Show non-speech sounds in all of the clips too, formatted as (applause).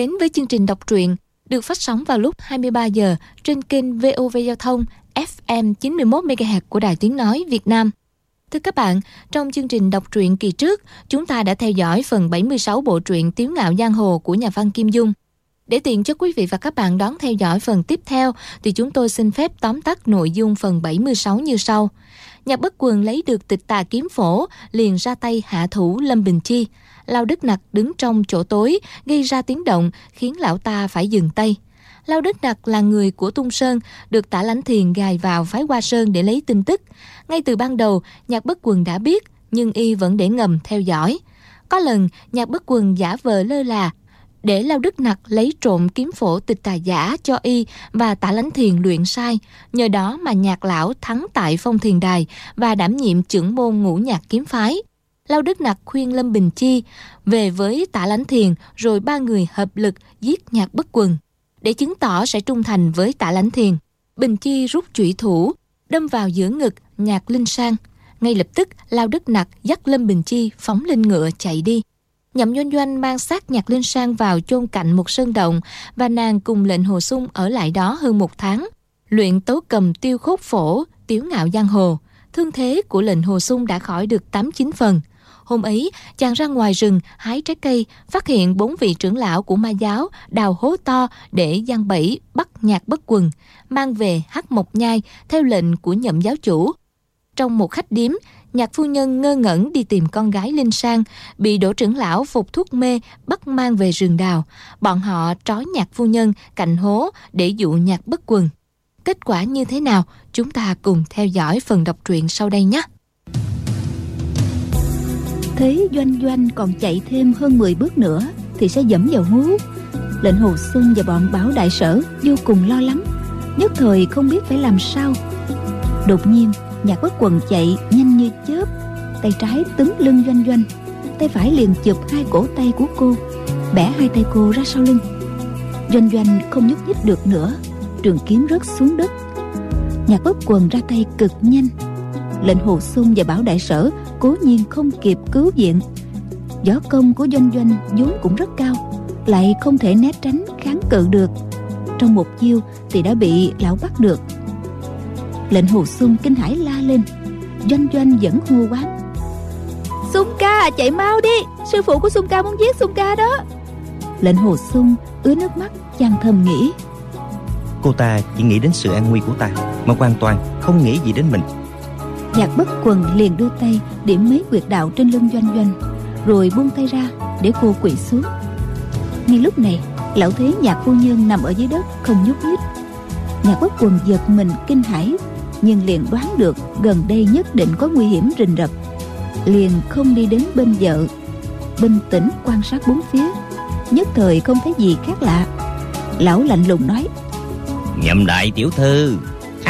Đến với chương trình đọc truyện được phát sóng vào lúc 23 giờ trên kênh VOV Giao thông FM 91 MHz của Đài Tiếng nói Việt Nam. Thưa các bạn, trong chương trình đọc truyện kỳ trước, chúng ta đã theo dõi phần 76 bộ truyện Tiếu ngạo giang hồ của nhà văn Kim Dung. Để tiện cho quý vị và các bạn đón theo dõi phần tiếp theo thì chúng tôi xin phép tóm tắt nội dung phần 76 như sau. Nhạc bất quần lấy được tịch tà kiếm phổ, liền ra tay hạ thủ Lâm Bình Chi. Lao Đức Nặc đứng trong chỗ tối, gây ra tiếng động, khiến lão ta phải dừng tay. Lao Đức Nặc là người của Tung Sơn, được tả lãnh thiền gài vào phái Hoa Sơn để lấy tin tức. Ngay từ ban đầu, nhạc bất quần đã biết, nhưng y vẫn để ngầm theo dõi. Có lần, nhạc bất quần giả vờ lơ là, để Lao Đức Nặc lấy trộm kiếm phổ tịch tà giả cho y và tả Lãnh thiền luyện sai. Nhờ đó mà nhạc lão thắng tại phong thiền đài và đảm nhiệm trưởng môn ngũ nhạc kiếm phái. Lao Đức Nặc khuyên Lâm Bình Chi về với tả lánh thiền rồi ba người hợp lực giết nhạc bất quần. Để chứng tỏ sẽ trung thành với tả lánh thiền, Bình Chi rút chủy thủ, đâm vào giữa ngực nhạc linh sang. Ngay lập tức, Lao Đức Nặc dắt Lâm Bình Chi phóng lên ngựa chạy đi. Nhậm Doanh Doanh mang xác nhạc linh sang vào chôn cạnh một sơn động và nàng cùng lệnh hồ sung ở lại đó hơn một tháng. Luyện tấu cầm tiêu khúc phổ, tiếu ngạo giang hồ. Thương thế của lệnh hồ sung đã khỏi được 8-9 phần. Hôm ấy, chàng ra ngoài rừng hái trái cây, phát hiện bốn vị trưởng lão của ma giáo đào hố to để gian bẫy bắt nhạc bất quần, mang về hát mộc nhai theo lệnh của nhậm giáo chủ. Trong một khách điếm, nhạc phu nhân ngơ ngẩn đi tìm con gái Linh Sang, bị đỗ trưởng lão phục thuốc mê bắt mang về rừng đào. Bọn họ trói nhạc phu nhân cạnh hố để dụ nhạc bất quần. Kết quả như thế nào, chúng ta cùng theo dõi phần đọc truyện sau đây nhé. Thấy Doanh Doanh còn chạy thêm hơn 10 bước nữa thì sẽ dẫm vào hố. Lệnh Hồ Xuân và bọn bảo đại sở vô cùng lo lắng, nhất thời không biết phải làm sao. Đột nhiên nhạc bất quần chạy nhanh như chớp tay trái túm lưng doanh doanh tay phải liền chụp hai cổ tay của cô bẻ hai tay cô ra sau lưng doanh doanh không nhúc nhích được nữa trường kiếm rớt xuống đất nhạc bất quần ra tay cực nhanh lệnh hồ sung và bảo đại sở cố nhiên không kịp cứu viện. Võ công của doanh doanh vốn cũng rất cao lại không thể né tránh kháng cự được. Trong một chiêu thì đã bị lão bắt được. Lệnh hồ sung kinh hãi la lên. Doanh doanh vẫn hô quán sung ca chạy mau đi. Sư phụ của sung ca muốn giết sung ca đó. Lệnh hồ sung ứa nước mắt chàng thầm nghĩ. Cô ta chỉ nghĩ đến sự an nguy của ta mà hoàn toàn không nghĩ gì đến mình nhạc bất quần liền đưa tay điểm mấy quyệt đạo trên lưng doanh doanh, rồi buông tay ra để cô quỳ xuống. Ngay lúc này, lão thấy nhạc phu nhân nằm ở dưới đất không nhúc nhích. Nhạc bất quần giật mình kinh hãi, nhưng liền đoán được gần đây nhất định có nguy hiểm rình rập. Liền không đi đến bên vợ, bình tĩnh quan sát bốn phía. Nhất thời không thấy gì khác lạ. Lão lạnh lùng nói, nhậm đại tiểu thư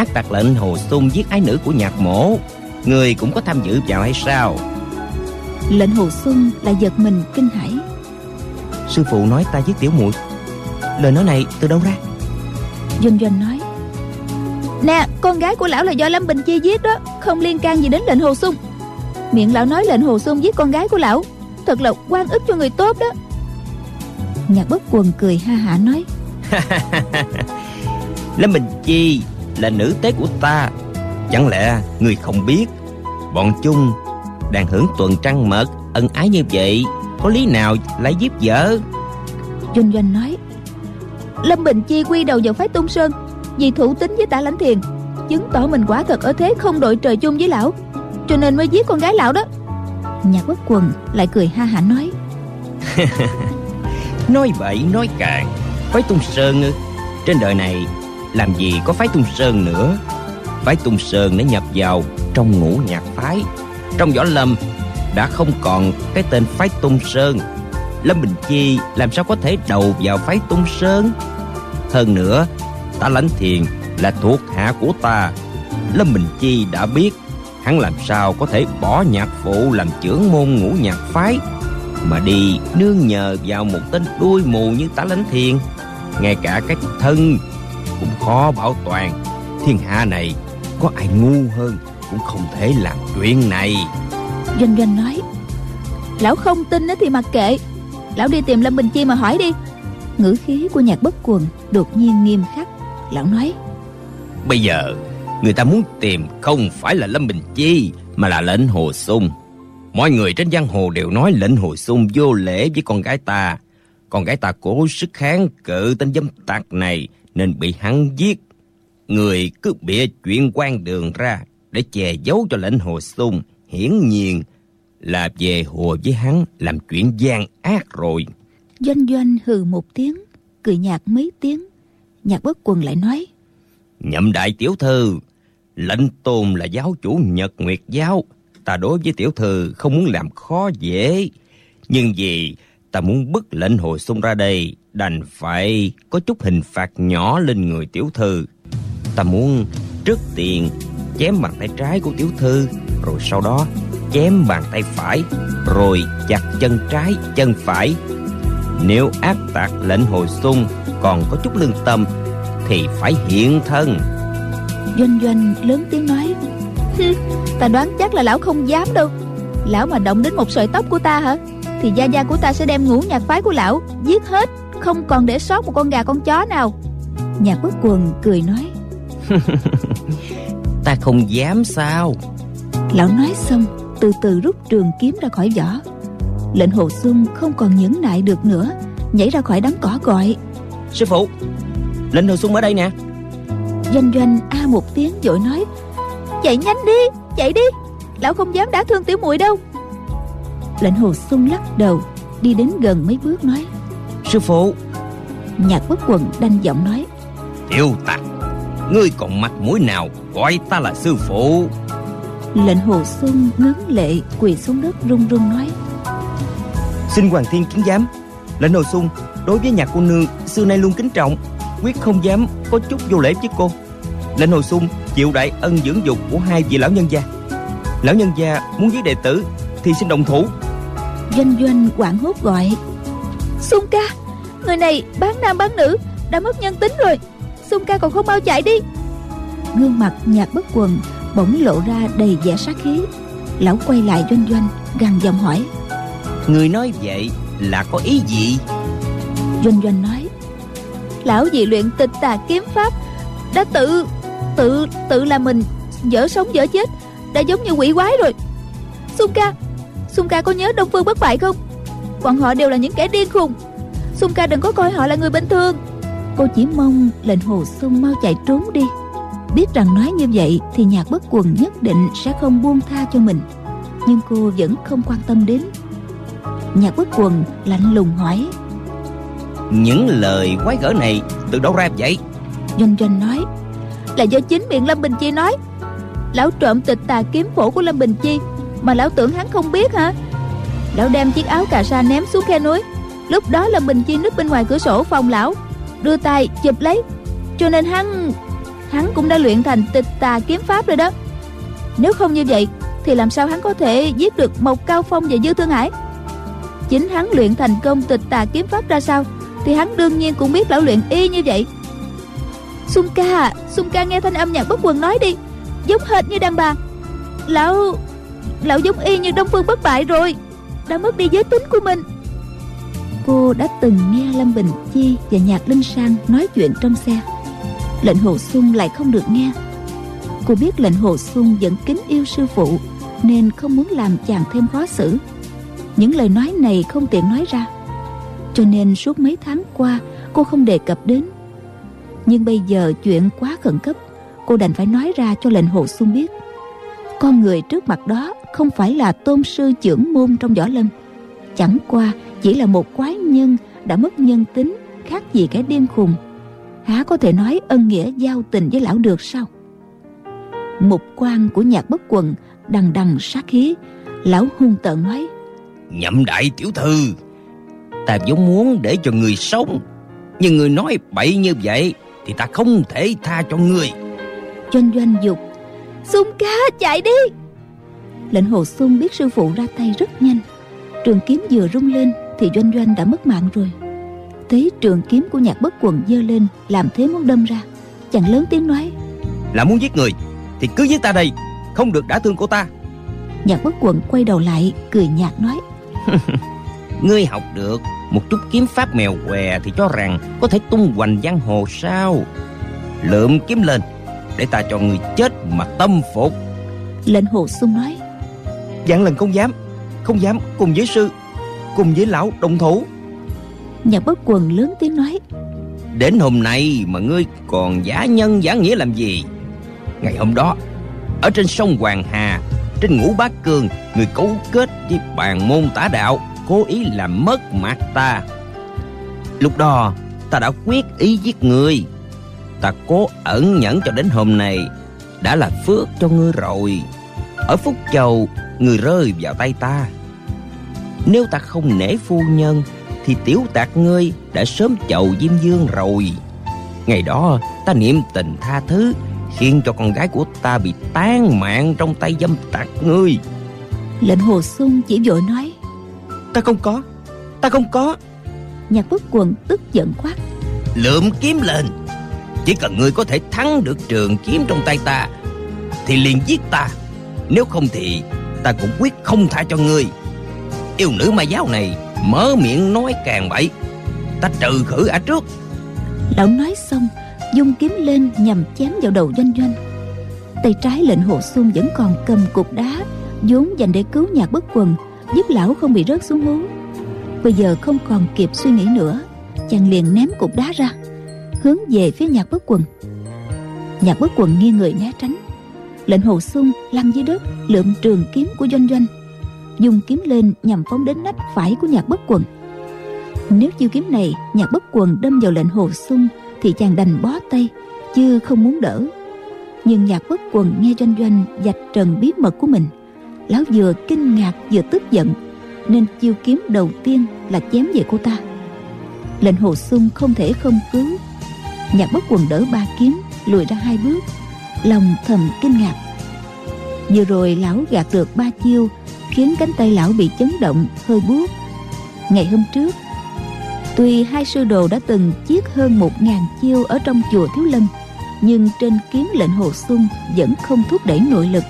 ác tặc lệnh hồ sung giết ái nữ của nhạc mổ. Người cũng có tham dự vào hay sao? Lệnh hồ xuân lại giật mình kinh hãi. Sư phụ nói ta giết tiểu muội. Lời nói này từ đâu ra? Doanh doanh nói Nè con gái của lão là do Lâm Bình Chi giết đó Không liên can gì đến lệnh Hồ Sung. Miệng lão nói lệnh Hồ Sung giết con gái của lão Thật là quan ức cho người tốt đó. Nhạc bất quần cười ha hả nói (laughs) Lâm Bình Chi là nữ tế của ta. Chẳng lẽ người không biết Bọn chung đang hưởng tuần trăng mật Ân ái như vậy Có lý nào lại giết vợ? Doanh Doanh nói Lâm Bình Chi quy đầu vào phái Tung Sơn vì thủ tính với tạ lãnh thiền chứng tỏ mình quả thật ở thế không đội trời chung với lão cho nên mới giết con gái lão đó. Nhạc bất quần lại cười ha hả nói (laughs) nói bậy nói cạn phái tung sơn trên đời này làm gì có phái tung sơn nữa? Phái tung sơn đã nhập vào trong ngũ nhạc phái. Trong võ lâm đã không còn cái tên phái tung sơn. Lâm bình chi làm sao có thể đầu vào phái tung sơn? Hơn nữa ta lãnh thiền là thuộc hạ của ta. Lâm bình chi đã biết hắn làm sao có thể bỏ nhạc phụ làm trưởng môn ngũ nhạc phái, mà đi nương nhờ vào một tên đuôi mù như tả lãnh thiền. Ngay cả cái thân cũng khó bảo toàn. Thiên hạ này có ai ngu hơn cũng không thể làm chuyện này. Doanh doanh nói lão không tin thì mặc kệ. Lão đi tìm lâm bình chi mà hỏi đi. Ngữ khí của nhạc bất quần đột nhiên nghiêm khắc. Lão nói bây giờ người ta muốn tìm không phải là lâm bình chi mà là lệnh hồ sung. Mọi người trên giang hồ đều nói lệnh hồ sung vô lễ với con gái ta. Con gái ta cố sức kháng cự tên dâm tặc này nên bị hắn giết. Người cứ bịa chuyện quan đường ra để che giấu cho lệnh hồ sung hiển nhiên là về hồ với hắn làm chuyện gian ác rồi. Doanh doanh hừ một tiếng cười nhạt mấy tiếng. Nhạc bất quần lại nói nhậm đại tiểu thư lệnh tôn là giáo chủ nhật nguyệt giáo. Ta đối với tiểu thư không muốn làm khó dễ. Nhưng vì ta muốn bức lệnh hồ sung ra đây đành phải có chút hình phạt nhỏ lên người tiểu thư. Ta muốn trước tiên chém bàn tay trái của tiểu thư, rồi sau đó chém bàn tay phải, rồi chặt chân trái, chân phải. Nếu áp tạc lệnh hồi xung còn có chút lương tâm, thì phải hiện thân. Doanh doanh lớn tiếng nói ta đoán chắc là lão không dám đâu. Lão mà động đến một sợi tóc của ta hả? Thì gia gia của ta sẽ đem ngũ nhạc phái của lão giết hết không còn để sót một con gà con chó nào. Nhạc bất quần cười nói (laughs) ta không dám sao. Lão nói xong từ từ rút trường kiếm ra khỏi vỏ. Lệnh hồ xuân không còn nhẫn nại được nữa nhảy ra khỏi đám cỏ gọi. Sư phụ lệnh hồ xuân ở đây nè. Doanh doanh a một tiếng vội nói chạy nhanh đi chạy đi. Lão không dám đả thương tiểu muội đâu. Lệnh hồ xuân lắc đầu đi đến gần mấy bước nói sư phụ. Nhạc bất quần đanh giọng nói. Tiểu tặc ngươi còn mặt mũi nào gọi ta là sư phụ? Lệnh hồ xuân ngấn lệ quỳ xuống đất run run nói. Xin hoàng thiên kiến giám lệnh hồ xuân đối với nhà cô nương xưa nay luôn kính trọng quyết không dám có chút vô lễ với cô. Lệnh hồ xuân chịu đại ân dưỡng dục của hai vị lão nhân gia. Lão nhân gia muốn giết đệ tử thì xin đồng thủ. Doanh doanh quảng hốt gọi. Xuân ca người này bán nam bán nữ đã mất nhân tính rồi. Xuân ca còn không mau chạy đi. Gương mặt nhạt bất quần bỗng lộ ra đầy vẻ sát khí. Lão quay lại doanh doanh gằn giọng hỏi. Người nói vậy là có ý gì? Doanh doanh nói. Lão dị luyện tịch tà kiếm pháp đã tự tự tự là mình dở sống dở chết đã giống như quỷ quái rồi. Xuân ca xuân ca có nhớ đông phương bất bại không? Bọn họ đều là những kẻ điên khùng xuân ca đừng có coi họ là người bình thường. Cô chỉ mong lệnh hồ xuân mau chạy trốn đi. Biết rằng nói như vậy thì nhạc bất quần nhất định sẽ không buông tha cho mình. Nhưng cô vẫn không quan tâm đến. Nhạc bất quần lạnh lùng hỏi. Những lời quái gở này từ đâu ra vậy? Doanh doanh nói là do chính miệng lâm bình chi nói. Lão trộm tịch tà kiếm phổ của lâm bình chi mà lão tưởng hắn không biết hả? Lão đem chiếc áo cà sa ném xuống khe núi lúc đó là bình chi núp bên ngoài cửa sổ phòng lão đưa tay chụp lấy. Cho nên hắn hắn cũng đã luyện thành tịch tà kiếm pháp rồi đó. Nếu không như vậy, thì làm sao hắn có thể giết được mộc cao phong và dư thương hải? Chính hắn luyện thành công tịch tà kiếm pháp ra sao, thì hắn đương nhiên cũng biết lão luyện y như vậy. Xuân ca xuân ca nghe thanh âm nhạc bất quần nói đi. Giống hệt như đàn bà. Lão lão giống y như đông phương bất bại rồi. Đã mất đi giới tính của mình cô đã từng nghe lâm bình chi và nhạc linh sang nói chuyện trong xe. Lệnh hồ xuân lại không được nghe. Cô biết lệnh hồ xuân vẫn kính yêu sư phụ, nên không muốn làm chàng thêm khó xử. Những lời nói này không tiện nói ra. Cho nên suốt mấy tháng qua, cô không đề cập đến. Nhưng bây giờ chuyện quá khẩn cấp, cô đành phải nói ra cho lệnh hồ xuân biết. Con người trước mặt đó không phải là tôn sư trưởng môn trong võ lâm chẳng qua chỉ là một quái nhân đã mất nhân tính khác gì kẻ điên khùng. Há có thể nói ân nghĩa giao tình với lão được sao? Mục quan của nhạc bất quần đằng đằng sát khí lão hung tợn nói nhậm đại tiểu thư ta vốn muốn để cho người sống nhưng người nói bậy như vậy thì ta không thể tha cho người. Doanh doanh dục xuân ca chạy đi. Lệnh hồ xuân biết sư phụ ra tay rất nhanh trường kiếm vừa rung lên thì doanh doanh đã mất mạng rồi. Thấy trường kiếm của nhạc bất quần giơ lên làm thế muốn đâm ra. Chàng lớn tiếng nói là muốn giết người thì cứ giết ta đây không được đả thương cô ta. Nhạc bất quần quay đầu lại cười nhạt nói (laughs) ngươi học được Một chút kiếm pháp mèo què Thì cho rằng có thể tung hoành giang hồ sao? Lượm kiếm lên Để ta cho người chết mà tâm phục. Lệnh hồ sung nói Dạng lần không dám Không dám cùng với sư Cùng với lão đồng thủ. Nhạc bất quần lớn tiếng nói Đến hôm nay mà ngươi còn giả nhân giả nghĩa làm gì? Ngày hôm đó Ở trên sông Hoàng Hà Trên ngũ bát cương Người cấu kết với bàn môn tả đạo Cố ý làm mất mặt ta. Lúc đó Ta đã quyết ý giết ngươi Ta cố ẩn nhẫn cho đến hôm nay Đã là phước cho ngươi rồi Ở Phúc Châu Ngươi rơi vào tay ta. Nếu ta không nể phu nhân Thì tiểu tạc ngươi đã sớm chầu Diêm Dương rồi. Ngày đó ta niệm tình tha thứ Khiến cho con gái của ta bị tán mạng trong tay dâm tặc ngươi. Lệnh hồ sung chỉ vội nói Ta không có Ta không có. Nhạc bất quần tức giận quát Lượm kiếm lên. Chỉ cần ngươi có thể thắng được trường kiếm trong tay ta Thì liền giết ta nếu không thì ta cũng quyết không tha cho ngươi. Yêu nữ ma giáo này Mở miệng nói càng bậy. Ta trừ khử ả trước. Lão nói xong, Dung kiếm lên nhằm chém vào đầu doanh doanh. Tay trái lệnh hồ xuân vẫn còn cầm cục đá, vốn dành để cứu nhạc bất quần, giúp lão không bị rớt xuống hố. Bây giờ không còn kịp suy nghĩ nữa, chàng liền ném cục đá ra, hướng về phía nhạc bất quần. Nhạc bất quần nghiêng người né tránh lệnh hồ sung lăn dưới đất, lượm trường kiếm của doanh doanh. Dùng kiếm lên nhằm phóng đến nách phải của nhạc bất quần. Nếu chiêu kiếm này nhạc bất quần đâm vào lệnh hồ sung, thì chàng đành bó tay, chứ không muốn đỡ. Nhưng nhạc bất quần nghe doanh doanh dạch trần bí mật của mình. Lão vừa kinh ngạc vừa tức giận, nên chiêu kiếm đầu tiên là chém về cô ta. Lệnh hồ sung không thể không cứu. Nhạc bất quần đỡ ba kiếm, lùi ra hai bước lòng thầm kinh ngạc. Vừa rồi lão gạt được ba chiêu, khiến cánh tay lão bị chấn động, hơi buốt. Ngày hôm trước, tuy hai sư đồ đã từng chiết hơn một ngàn chiêu ở trong chùa thiếu lâm, nhưng trên kiếm lệnh hồ sung vẫn không thúc đẩy nội lực.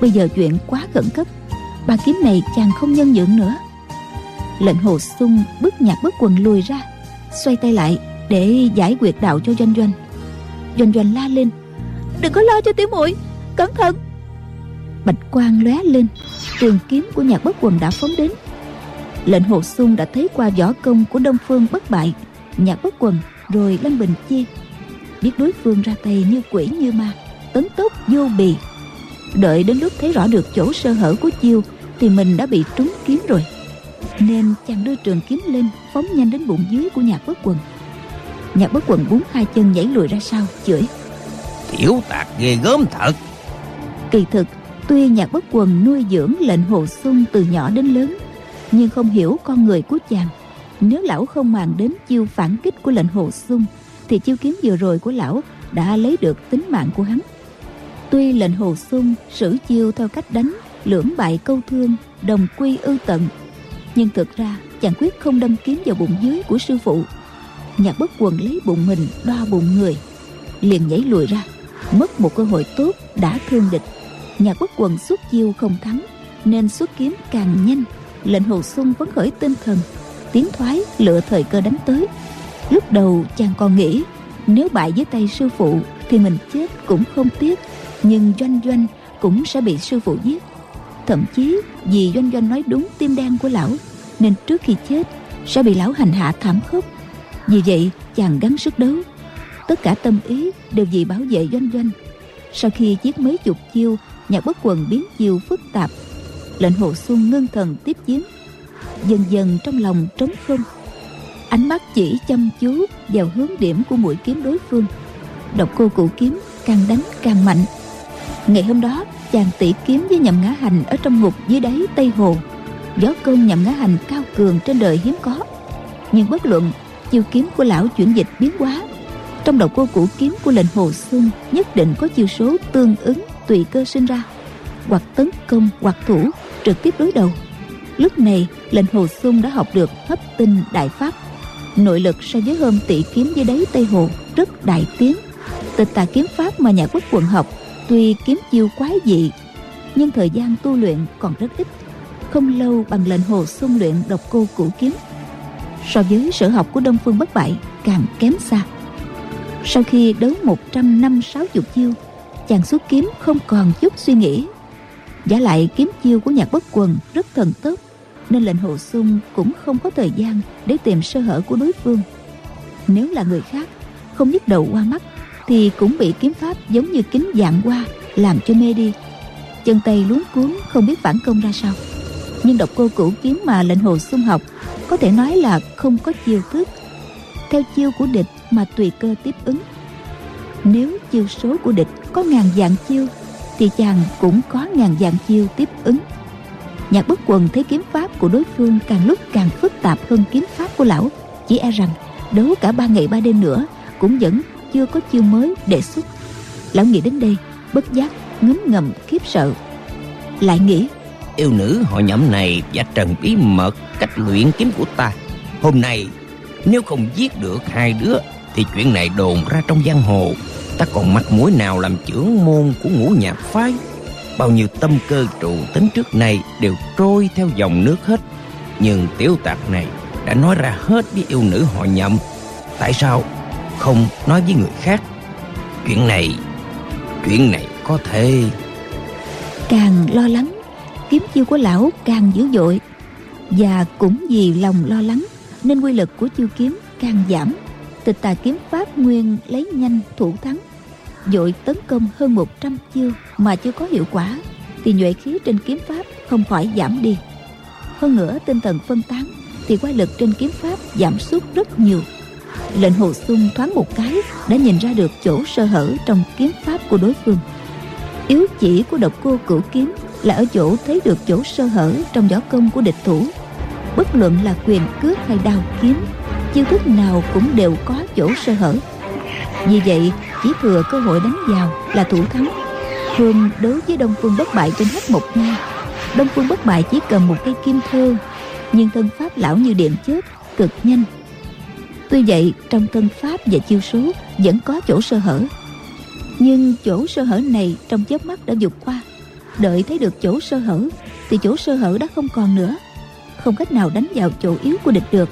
Bây giờ chuyện quá khẩn cấp, ba kiếm này chàng không nhân nhượng nữa. Lệnh hồ sung bước nhạc bước quần lùi ra, xoay tay lại để giải quyết đạo cho doanh doanh. Doanh doanh la lên đừng có lo cho tiểu muội. Cẩn thận. Bạch quang lóe lên. Trường kiếm của nhạc bất quần đã phóng đến. Lệnh hồ xuân đã thấy qua võ công của đông phương bất bại. Nhạc bất quần rồi lâm bình chi. Biết đối phương ra tay như quỷ như ma, tấn tốc vô bì. Đợi đến lúc thấy rõ được chỗ sơ hở của chiêu, thì mình đã bị trúng kiếm rồi. Nên chàng đưa trường kiếm lên, phóng nhanh đến bụng dưới của nhạc bất quần. Nhạc bất quần búng hai chân nhảy lùi ra sau, chửi tiểu tạc ghê gớm thật. Kỳ thực, tuy nhạc bất quần nuôi dưỡng lệnh hồ xuân từ nhỏ đến lớn, nhưng không hiểu con người của chàng. Nếu lão không màng đến chiêu phản kích của lệnh hồ xuân thì chiêu kiếm vừa rồi của lão đã lấy được tính mạng của hắn. Tuy lệnh hồ xuân sử chiêu theo cách đánh, lưỡng bại câu thương, đồng quy ưu tận, nhưng thực ra chàng quyết không đâm kiếm vào bụng dưới của sư phụ. Nhạc bất quần lấy bụng mình, đo bụng người, liền nhảy lùi ra mất một cơ hội tốt đã thương địch. Nhà quốc quần xuất chiêu không thắng, nên xuất kiếm càng nhanh, lệnh hồ sung phấn khởi tinh thần, tiến thoái lựa thời cơ đánh tới. Lúc đầu chàng còn nghĩ, nếu bại dưới tay sư phụ thì mình chết cũng không tiếc, nhưng doanh doanh cũng sẽ bị sư phụ giết. Thậm chí vì doanh doanh nói đúng tim đen của lão, nên trước khi chết sẽ bị lão hành hạ thảm khốc. Vì vậy, chàng gắng sức đấu tất cả tâm ý đều vì bảo vệ doanh doanh. Sau khi giết mấy chục chiêu, nhạc bất quần biến chiêu phức tạp. Lệnh hồ xuân ngưng thần tiếp chiến. Dần dần trong lòng trống không. Ánh mắt chỉ chăm chú vào hướng điểm của mũi kiếm đối phương. Độc cô cụ kiếm càng đánh càng mạnh. Ngày hôm đó, chàng tỷ kiếm với nhậm ngã hành ở trong ngục dưới đáy tây hồ. Gió cơn nhậm ngã hành cao cường trên đời hiếm có. Nhưng bất luận chiêu kiếm của lão chuyển dịch biến hóa trong đầu cô cũ kiếm của lệnh hồ xuân nhất định có chiêu số tương ứng tùy cơ sinh ra. Hoặc tấn công, hoặc thủ, trực tiếp đối đầu. Lúc này, lệnh hồ xuân đã học được hấp tinh đại pháp. Nội lực so với hôm tỷ kiếm dưới đáy tây hồ rất đại tiến. Tịch tà kiếm pháp mà nhà quốc quận học, tuy kiếm chiêu quái dị, nhưng thời gian tu luyện còn rất ít. Không lâu bằng lệnh hồ xung luyện độc cô cũ kiếm. So với sở học của đông phương bất bại, càng kém xa sau khi đấu một trăm năm sáu chục chiêu, chàng xuất kiếm không còn chút suy nghĩ. Giả lại kiếm chiêu của nhạc bất quần rất thần tốc, nên lệnh hồ sung cũng không có thời gian để tìm sơ hở của đối phương. Nếu là người khác không nhức đầu qua mắt, thì cũng bị kiếm pháp giống như kính dạng qua làm cho mê đi. Chân tay luống cuốn không biết phản công ra sao. Nhưng độc cô cửu kiếm mà lệnh hồ sung học có thể nói là không có chiêu thức theo chiêu của địch mà tùy cơ tiếp ứng. Nếu chiêu số của địch có ngàn dạng chiêu, thì chàng cũng có ngàn dạng chiêu tiếp ứng. Nhạc bất quần thấy kiếm pháp của đối phương càng lúc càng phức tạp hơn kiếm pháp của lão, chỉ e rằng đấu cả ba ngày ba đêm nữa cũng vẫn chưa có chiêu mới đề xuất. Lão nghĩ đến đây, bất giác ngấm ngầm khiếp sợ. Lại nghĩ, yêu nữ họ nhẫm này và trần bí mật cách luyện kiếm của ta. Hôm nay nếu không giết được hai đứa, thì chuyện này đồn ra trong giang hồ. Ta còn mặt mũi nào làm trưởng môn của ngũ nhạc phái? Bao nhiêu tâm cơ trụ tính trước này đều trôi theo dòng nước hết. Nhưng tiểu tặc này đã nói ra hết với yêu nữ họ nhậm. Tại sao không nói với người khác? Chuyện này chuyện này có thể. Càng lo lắng, kiếm chiêu của lão càng dữ dội. Và cũng vì lòng lo lắng nên quy lực của chiêu kiếm càng giảm. Tịch tà kiếm pháp nguyên lấy nhanh thủ thắng, dội tấn công hơn 100 chiêu mà chưa có hiệu quả, thì nhuệ khí trên kiếm pháp không khỏi giảm đi. Hơn nữa, tinh thần phân tán thì quái lực trên kiếm pháp giảm sút rất nhiều. Lệnh hồ sung thoáng một cái đã nhìn ra được chỗ sơ hở trong kiếm pháp của đối phương. Yếu chỉ của độc cô cửu kiếm là ở chỗ thấy được chỗ sơ hở trong võ công của địch thủ bất luận là quyền cước hay đao kiếm, chiêu thức nào cũng đều có chỗ sơ hở. Vì vậy, chỉ thừa cơ hội đánh vào là thủ thắng. Thường, đối với đông phương bất bại trên hết một nha đông phương bất bại chỉ cầm một cây kim thơ, nhưng thân pháp lão như điện chớp, cực nhanh. Tuy vậy, trong thân pháp và chiêu số vẫn có chỗ sơ hở. Nhưng chỗ sơ hở này trong chớp mắt đã vượt qua. Đợi thấy được chỗ sơ hở, thì chỗ sơ hở đã không còn nữa không cách nào đánh vào chỗ yếu của địch được.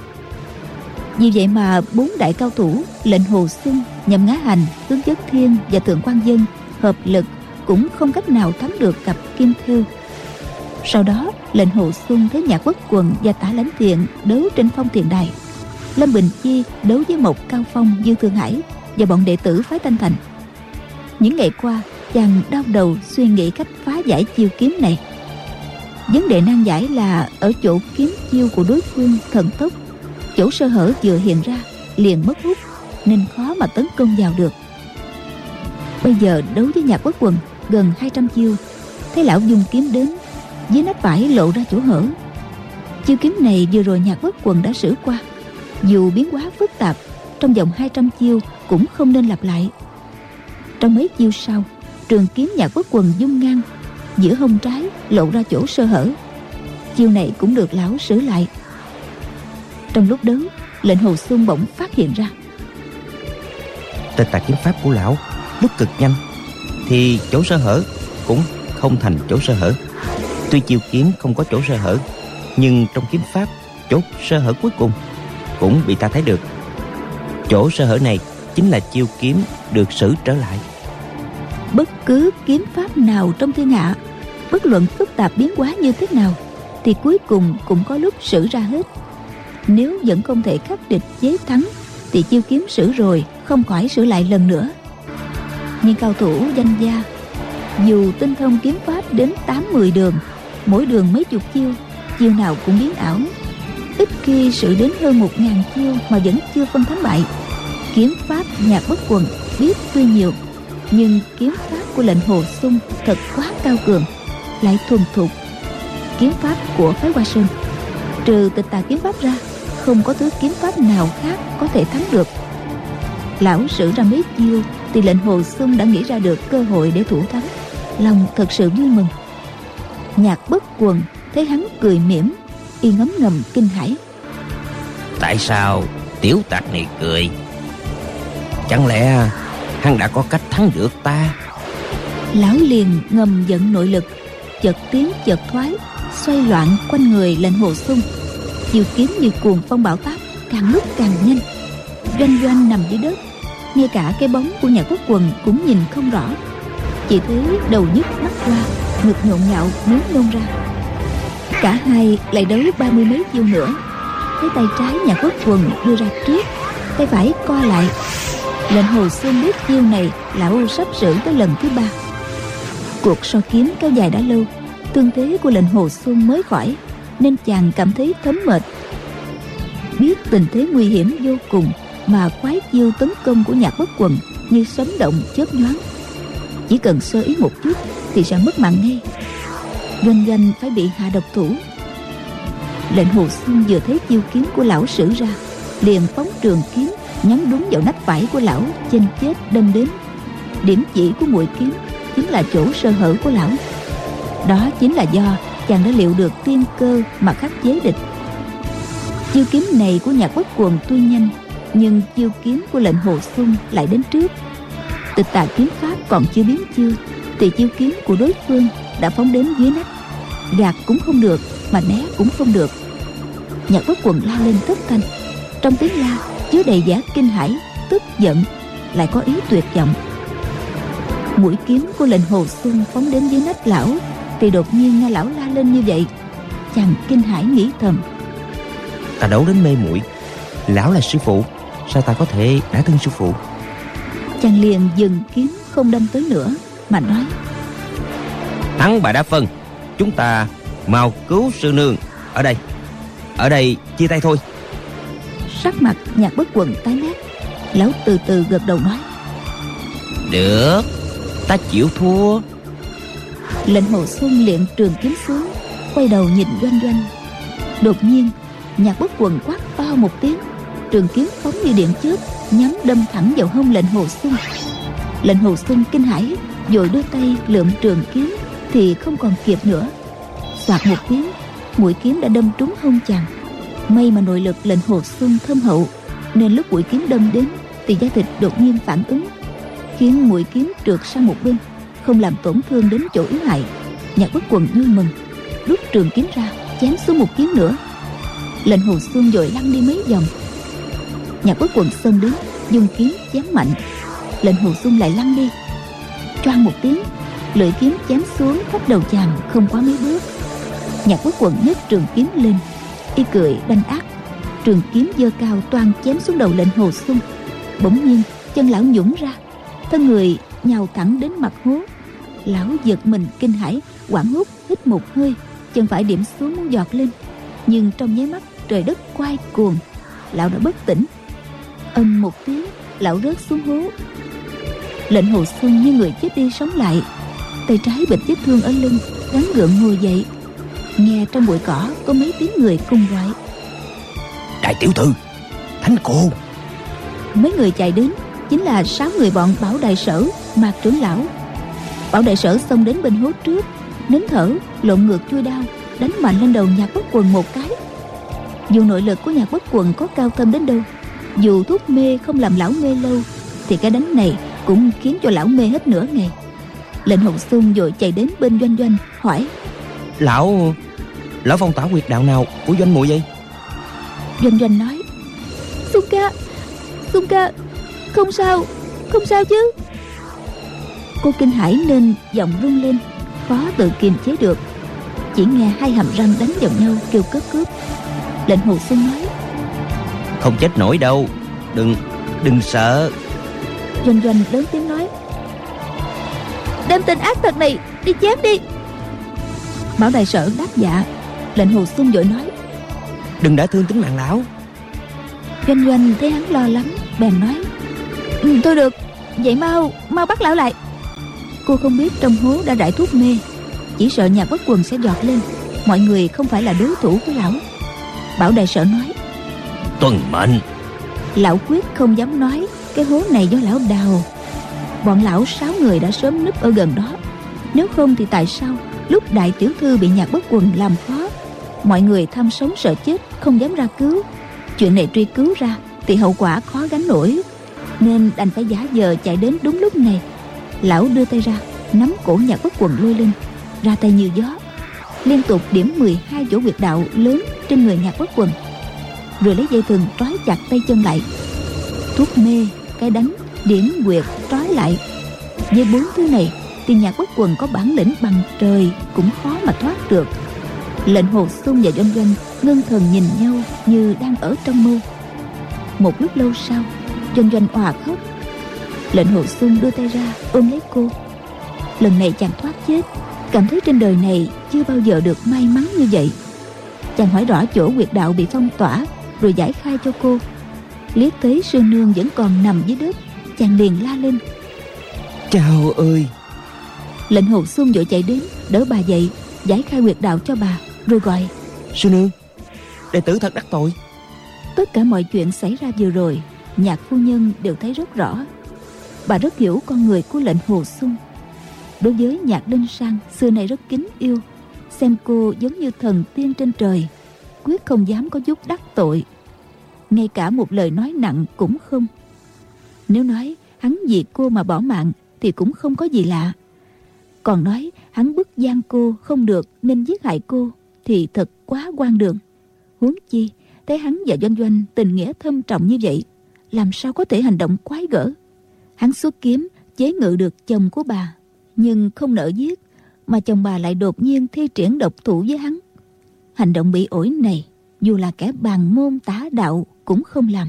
Vì vậy mà bốn đại cao thủ, lệnh hồ xuân nhậm ngá hành, tướng chất thiên và thượng quan dân hợp lực cũng không cách nào thắng được cặp kim thêu sau đó, lệnh hồ xuân thấy nhà quốc quần và tả lãnh thiện đấu trên phong thiền đài. Lâm bình chi đấu với một cao phong dương thương hải và bọn đệ tử phái thanh thành. Những ngày qua, chàng đau đầu suy nghĩ cách phá giải chiêu kiếm này vấn đề nan giải là ở chỗ kiếm chiêu của đối phương thần tốc. Chỗ sơ hở vừa hiện ra, liền mất hút, nên khó mà tấn công vào được. Bây giờ đấu với nhà quốc quần gần 200 chiêu, thấy lão dùng kiếm đến, dưới nách phải lộ ra chỗ hở. Chiêu kiếm này vừa rồi nhạc quốc quần đã xử qua. Dù biến hóa phức tạp, trong vòng 200 chiêu cũng không nên lặp lại. Trong mấy chiêu sau, trường kiếm nhạc quốc quần dung ngang giữa hông trái lộ ra chỗ sơ hở. Chiêu này cũng được lão xử lại. Trong lúc đó lệnh hồ xuân bỗng phát hiện ra. Tên tà kiếm pháp của lão lúc cực nhanh thì chỗ sơ hở cũng không thành chỗ sơ hở. Tuy chiêu kiếm không có chỗ sơ hở nhưng trong kiếm pháp chỗ sơ hở cuối cùng cũng bị ta thấy được. Chỗ sơ hở này chính là chiêu kiếm được xử trở lại. Bất cứ kiếm pháp nào trong thiên hạ bất luận phức tạp biến hóa như thế nào, thì cuối cùng cũng có lúc xử ra hết. Nếu vẫn không thể khắc địch chế thắng, thì chiêu kiếm sử rồi, không khỏi sửa lại lần nữa. Nhưng cao thủ danh gia, dù tinh thông kiếm pháp đến tám mười đường, mỗi đường mấy chục chiêu chiêu nào cũng biến ảo. Ít khi sự đến hơn một ngàn chiêu mà vẫn chưa phân thắng bại. Kiếm pháp nhạc bất quần biết tuy nhiều, nhưng kiếm pháp của lệnh hồ sung thật quá cao cường lại thuần thục. Kiếm pháp của phái hoa sơn trừ tịch tà kiếm pháp ra không có thứ kiếm pháp nào khác có thể thắng được. Lão sử ra mấy chiêu thì lệnh hồ xuân đã nghĩ ra được cơ hội để thủ thắng. Lòng thật sự vui mừng. Nhạc bất quần thấy hắn cười mỉm y ngấm ngầm kinh hãi. Tại sao tiểu tặc này cười? Chẳng lẽ hắn đã có cách thắng được ta? Lão liền ngầm giận nội lực chợt tiến, chợt thoái, xoay loạn quanh người lệnh hồ sung. Chiều kiếm như cuồng phong bão táp, càng lúc càng nhanh. Doanh doanh nằm dưới đất, ngay cả cái bóng của nhà quốc quần cũng nhìn không rõ. Chỉ thấy đầu nhức mắt qua ngực nhộn nhạo muốn nôn ra. Cả hai lại đấu ba mươi mấy chiêu nữa. Thấy tay trái nhà quốc quần đưa ra trước, tay phải co lại. Lệnh hồ xuân biết chiêu này lão sắp sửa tới lần thứ ba cuộc so kiếm kéo dài đã lâu. Tương thế của lệnh hồ xuân mới khỏi, nên chàng cảm thấy thấm mệt. Biết tình thế nguy hiểm vô cùng mà quái chiêu tấn công của nhạc bất quần như sấm động chớp nhoáng. Chỉ cần sơ ý một chút thì sẽ mất mạng ngay. Doanh doanh phải bị hạ độc thủ. Lệnh hồ xuân vừa thấy chiêu kiếm của lão sử ra, liền phóng trường kiếm nhắm đúng vào nách phải của lão chênh chết đâm đến. Điểm chỉ của mũi kiếm là chỗ sơ hở của lão. Đó chính là do chàng đã liệu được tiên cơ mà khắc chế địch. Chiêu kiếm này của nhà quốc quần tuy nhanh, nhưng chiêu kiếm của lệnh hồ Xung lại đến trước. Tịch tà kiếm pháp còn chưa biến chiêu, thì chiêu kiếm của đối phương đã phóng đến dưới nách. Gạt cũng không được, mà né cũng không được. Nhà quốc quần la lên thất thanh. Trong tiếng la, chứa đầy vẻ kinh hãi, tức giận, lại có ý tuyệt vọng mũi kiếm của lệnh hồ xuân phóng đến dưới nách lão thì đột nhiên nghe lão la lên như vậy. Chàng kinh hãi nghĩ thầm. Ta đấu đến mê muội lão là sư phụ sao ta có thể đả thương sư phụ? Chàng liền dừng kiếm không đâm tới nữa mà nói. Thắng bà đã phân chúng ta mau cứu sư nương. Ở đây ở đây chia tay thôi. Sắc mặt nhạc bất quần tái mét lão từ từ gật đầu nói. Được ta chịu thua. Lệnh hồ xuân liệm trường kiếm xuống quay đầu nhìn doanh doanh. Đột nhiên nhạc bất quần quát to một tiếng, trường kiếm phóng như điện chớp, nhắm đâm thẳng vào hông lệnh hồ xuân. Lệnh hồ xuân kinh hãi, vội đưa tay lượm trường kiếm, thì không còn kịp nữa. Soạt một tiếng, mũi kiếm đã đâm trúng hông chàng. May mà nội lực lệnh hồ xuân thâm hậu, nên lúc mũi kiếm đâm đến, thì da thịt đột nhiên phản ứng khiến mũi kiếm trượt sang một bên, không làm tổn thương đến chỗ yếu hại. Nhạc bất quần vui mừng, rút trường kiếm ra, chém xuống một kiếm nữa. Lệnh hồ xuân dội lăn đi mấy vòng. Nhạc bất quần xông đứng dùng kiếm chém mạnh. Lệnh hồ xuân lại lăn đi. Choang một tiếng, lưỡi kiếm chém xuống cách đầu chàng, không quá mấy bước. Nhạc bất quần nhấc trường kiếm lên, y cười đanh ác. Trường kiếm dơ cao toan chém xuống đầu lệnh hồ xuân. Bỗng nhiên, chân lão nhũng ra thân người nhào thẳng đến mặt hố. Lão giật mình kinh hãi quảng hốt hít một hơi chân phải điểm xuống muốn giọt lên. Nhưng trong nháy mắt trời đất quay cuồng. Lão đã bất tỉnh. Âm một tiếng lão rớt xuống hố. Lệnh hồ xuân như người chết đi sống lại. Tay trái bịch vết thương ở lưng gắn gượng ngồi dậy. Nghe trong bụi cỏ có mấy tiếng người cùng gọi. Đại tiểu thư thánh cô. Mấy người chạy đến chính là sáu người bọn bảo đại sở mạc trưởng lão. Bảo đại sở xông đến bên hố trước nín thở lộn ngược chui đao đánh mạnh lên đầu nhạc bất quần một cái. Dù nội lực của nhạc bất quần có cao thâm đến đâu dù thuốc mê không làm lão mê lâu thì cái đánh này cũng khiến cho lão mê hết nửa ngày. Lệnh hồng xuân vội chạy đến bên doanh doanh hỏi. Lão lão phong tỏa quyệt đạo nào của doanh muội vậy? Doanh doanh nói. Xuân ca xuân ca không sao không sao chứ. Cô kinh hãi nên giọng rung lên khó tự kiềm chế được. Chỉ nghe hai hàm răng đánh vào nhau kêu cướp cướp. Lệnh hồ xuân nói không chết nổi đâu đừng đừng sợ. Doanh doanh lớn tiếng nói đem tên ác thật này đi chém đi. Bảo đại sở đáp dạ lệnh hồ xuân vội nói đừng đã thương tính mạng lão. Doanh doanh thấy hắn lo lắng bèn nói ừ, thôi được. Vậy mau mau bắt lão lại. Cô không biết trong hố đã rải thuốc mê. Chỉ sợ nhà bất quần sẽ giọt lên. Mọi người không phải là đối thủ của lão. Bảo đại sở nói. Tuần mệnh lão quyết không dám nói. Cái hố này do lão đào. Bọn lão sáu người đã sớm núp ở gần đó. Nếu không thì tại sao lúc đại tiểu thư bị nhạc bất quần làm khó mọi người tham sống sợ chết không dám ra cứu? Chuyện này truy cứu ra thì hậu quả khó gánh nổi nên đành phải giả giờ chạy đến đúng lúc này. Lão đưa tay ra, nắm cổ nhà bất quần lôi lên ra tay như gió. Liên tục điểm 12 chỗ huyệt đạo lớn trên người nhà bất quần, rồi lấy dây thừng trói chặt tay chân lại. Thuốc mê, cái đánh, điểm quyệt trói lại. Với bốn thứ này thì nhà quốc quần có bản lĩnh bằng trời cũng khó mà thoát được. Lệnh hồ sung và doanh doanh ngân thần nhìn nhau như đang ở trong mơ. Một lúc lâu sau doanh doanh òa khóc. Lệnh hồ sung đưa tay ra ôm lấy cô. Lần này chàng thoát chết. Cảm thấy trên đời này chưa bao giờ được may mắn như vậy. Chàng hỏi rõ chỗ quyệt đạo bị phong tỏa rồi giải khai cho cô. Liếc thấy sư nương vẫn còn nằm dưới đất. Chàng liền la lên. Chào ơi! Lệnh hồ xuân vội chạy đến đỡ bà dậy giải khai quyệt đạo cho bà rồi gọi. Sư nương đệ tử thật đắc tội. Tất cả mọi chuyện xảy ra vừa rồi nhạc phu nhân đều thấy rất rõ. Bà rất hiểu con người của lệnh hồ xuân. Đối với nhạc đinh sang, xưa nay rất kính yêu. Xem cô giống như thần tiên trên trời quyết không dám có chút đắc tội. Ngay cả một lời nói nặng cũng không. Nếu nói hắn vì cô mà bỏ mạng thì cũng không có gì lạ. Còn nói hắn bức gian cô không được nên giết hại cô thì thật quá quan đường. Huống chi, thấy hắn và doanh doanh tình nghĩa thâm trọng như vậy làm sao có thể hành động quái gở? Hắn xuất kiếm, chế ngự được chồng của bà, nhưng không nỡ giết, mà chồng bà lại đột nhiên thi triển độc thủ với hắn. Hành động bị ổi này, dù là kẻ bàn môn tá đạo cũng không làm.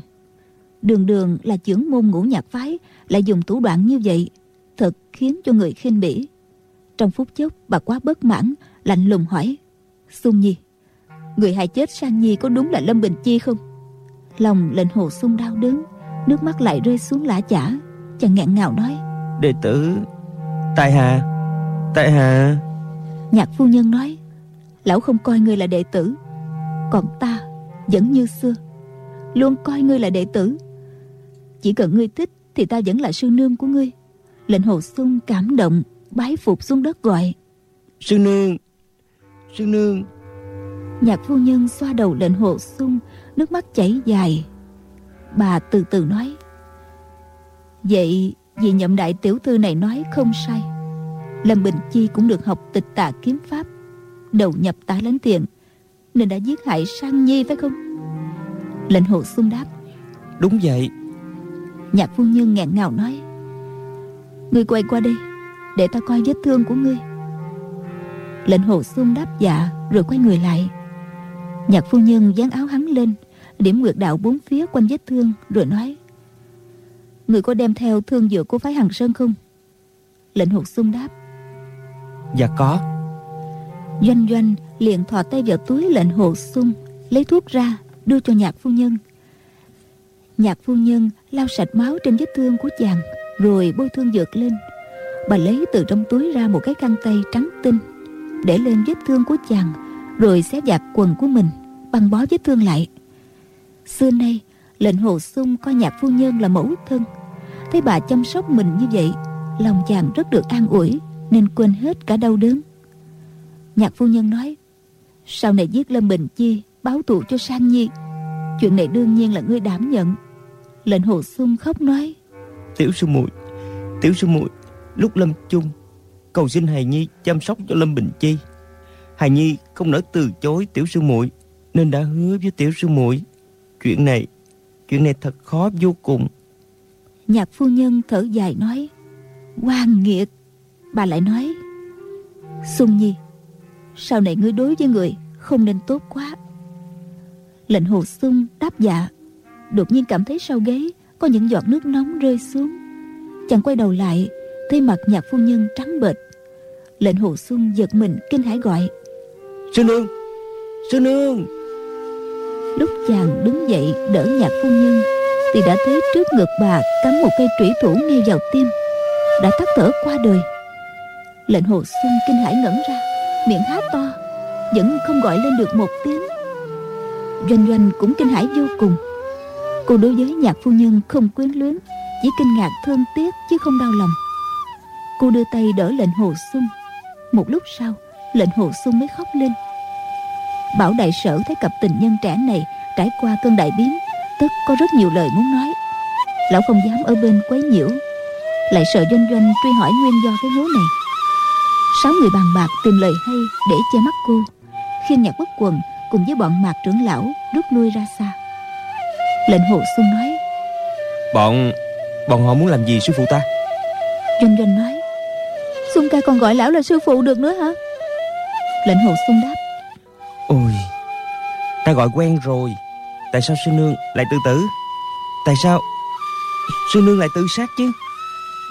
Đường đường là trưởng môn ngũ nhạc phái, lại dùng thủ đoạn như vậy, thật khiến cho người khinh bỉ. Trong phút chốc, bà quá bất mãn, lạnh lùng hỏi, Xuân Nhi, Người hại chết Sang Nhi có đúng là Lâm Bình Chi không? Lòng lệnh hồ sung đau đớn Nước mắt lại rơi xuống lã chả Chàng ngạn ngào nói. Đệ tử Tại hạ Tại hạ. Nhạc phu nhân nói Lão không coi ngươi là đệ tử Còn ta vẫn như xưa Luôn coi ngươi là đệ tử. Chỉ cần ngươi thích Thì ta vẫn là sư nương của ngươi. Lệnh hồ sung cảm động Bái phục xuống đất gọi. Sư nương Sư nương. Nhạc phu nhân xoa đầu lệnh hồ sung Nước mắt chảy dài. Bà từ từ nói Vậy vì nhậm đại tiểu thư này nói không sai. Lâm Bình Chi cũng được học tịch tà kiếm pháp Đầu nhập tả lánh tiền Nên đã giết hại sang nhi phải không? Lệnh hồ sung đáp Đúng vậy. Nhạc phu nhân ngẹn ngào nói Ngươi quay qua đây Để ta coi vết thương của ngươi. Lệnh hồ sung đáp dạ. Rồi quay người lại. Nhạc phu nhân dán áo hắn lên Điểm nguyệt đạo bốn phía quanh vết thương Rồi nói Người có đem theo thương dược của phái Hằng Sơn không? Lệnh hồ sung đáp Dạ có. Doanh doanh liền thò tay vào túi lệnh hồ sung Lấy thuốc ra đưa cho nhạc phu nhân. Nhạc phu nhân lau sạch máu trên vết thương của chàng Rồi bôi thương dược lên. Bà lấy từ trong túi ra một cái khăn tay trắng tinh Để lên vết thương của chàng Rồi xé giặt quần của mình Băng bó vết thương lại Xưa nay, lệnh hồ sung coi nhạc phu nhân là mẫu thân. Thấy bà chăm sóc mình như vậy, lòng chàng rất được an ủi, nên quên hết cả đau đớn. Nhạc phu nhân nói, sau này giết lâm bình chi, báo thù cho sang nhi. Chuyện này đương nhiên là ngươi đảm nhận. Lệnh hồ sung khóc nói, tiểu sư muội, tiểu sư muội, lúc lâm chung, cầu xin hài nhi chăm sóc cho lâm bình chi. Hài nhi không nỡ từ chối tiểu sư muội, nên đã hứa với tiểu sư muội chuyện này chuyện này thật khó vô cùng. Nhạc phu nhân thở dài nói quan nghiệt. Bà lại nói xuân nhi sau này ngươi đối với người không nên tốt quá. Lệnh hồ sung đáp dạ đột nhiên cảm thấy sau ghế có những giọt nước nóng rơi xuống. Chàng quay đầu lại thấy mặt nhạc phu nhân trắng bệch. Lệnh hồ xuân giật mình kinh hãi gọi sư nương sư nương lúc chàng đứng dậy đỡ nhạc phu nhân, thì đã thấy trước ngực bà cắm một cây trủy thủ ngay vào tim, đã tắt thở qua đời. Lệnh hồ xuân kinh hãi ngẩn ra, miệng há to, vẫn không gọi lên được một tiếng. Doanh doanh cũng kinh hãi vô cùng. Cô đối với nhạc phu nhân không quyến luyến, chỉ kinh ngạc thương tiếc chứ không đau lòng. Cô đưa tay đỡ lệnh hồ xuân một lúc sau, lệnh hồ xuân mới khóc lên bảo đại sở thấy cặp tình nhân trẻ này trải qua cơn đại biến tất có rất nhiều lời muốn nói. Lão không dám ở bên quấy nhiễu. Lại sợ doanh doanh truy hỏi nguyên do cái hố này. Sáu người bàn bạc tìm lời hay để che mắt cô. Khiên nhạc bất quần cùng với bọn mạc trưởng lão rút lui ra xa. Lệnh hồ xuân nói Bọn Bọn họ muốn làm gì sư phụ ta? Doanh doanh nói Xuân ca còn gọi lão là sư phụ được nữa hả? Lệnh hồ xuân đáp Ta gọi quen rồi. Tại sao sư nương lại tự tử? Tại sao Sư nương lại tự sát chứ?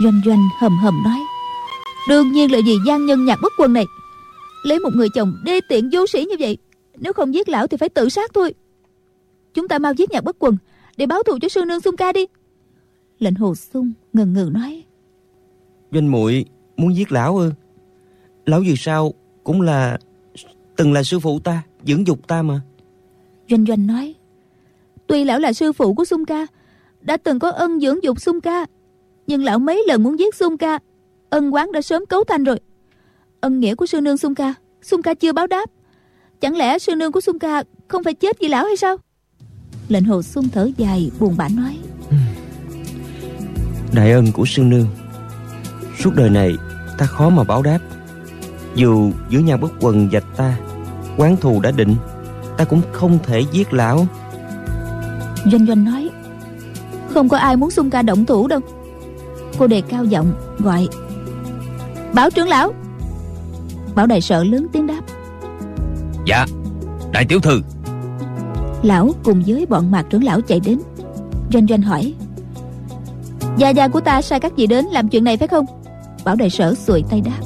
Doanh doanh hầm hầm nói Đương nhiên là vì gian nhân nhạc bất quân này. Lấy một người chồng đê tiện vô sĩ như vậy Nếu không giết lão thì phải tự sát thôi. Chúng ta mau giết nhạc bất quần Để báo thù cho sư nương sung ca đi. Lệnh hồ sung ngần ngừ nói Doanh muội muốn giết lão ư? Lão dù sao cũng là Từng là sư phụ ta Dưỡng dục ta mà Doanh doanh nói, Tuy lão là sư phụ của sung ca, Đã từng có ân dưỡng dục sung ca, Nhưng lão mấy lần muốn giết sung ca, Ân quán đã sớm cấu thành rồi. Ân nghĩa của sư nương sung ca Sung ca chưa báo đáp. Chẳng lẽ sư nương của sung ca Không phải chết vì lão hay sao? Lệnh hồ sung thở dài, buồn bã nói Đại ân của sư nương, Suốt đời này ta khó mà báo đáp. Dù giữa nhà bất quần dạch ta, Quán thù đã định Ta cũng không thể giết lão. Doanh doanh nói Không có ai muốn sung ca động thủ đâu. Cô đề cao giọng gọi Bảo trưởng lão. Bảo đại sợ lớn tiếng đáp Dạ Đại tiểu thư. Lão cùng với bọn mạc trưởng lão chạy đến. Doanh doanh hỏi Gia gia của ta sai các vị đến làm chuyện này phải không? Bảo đại sở xuôi tay đáp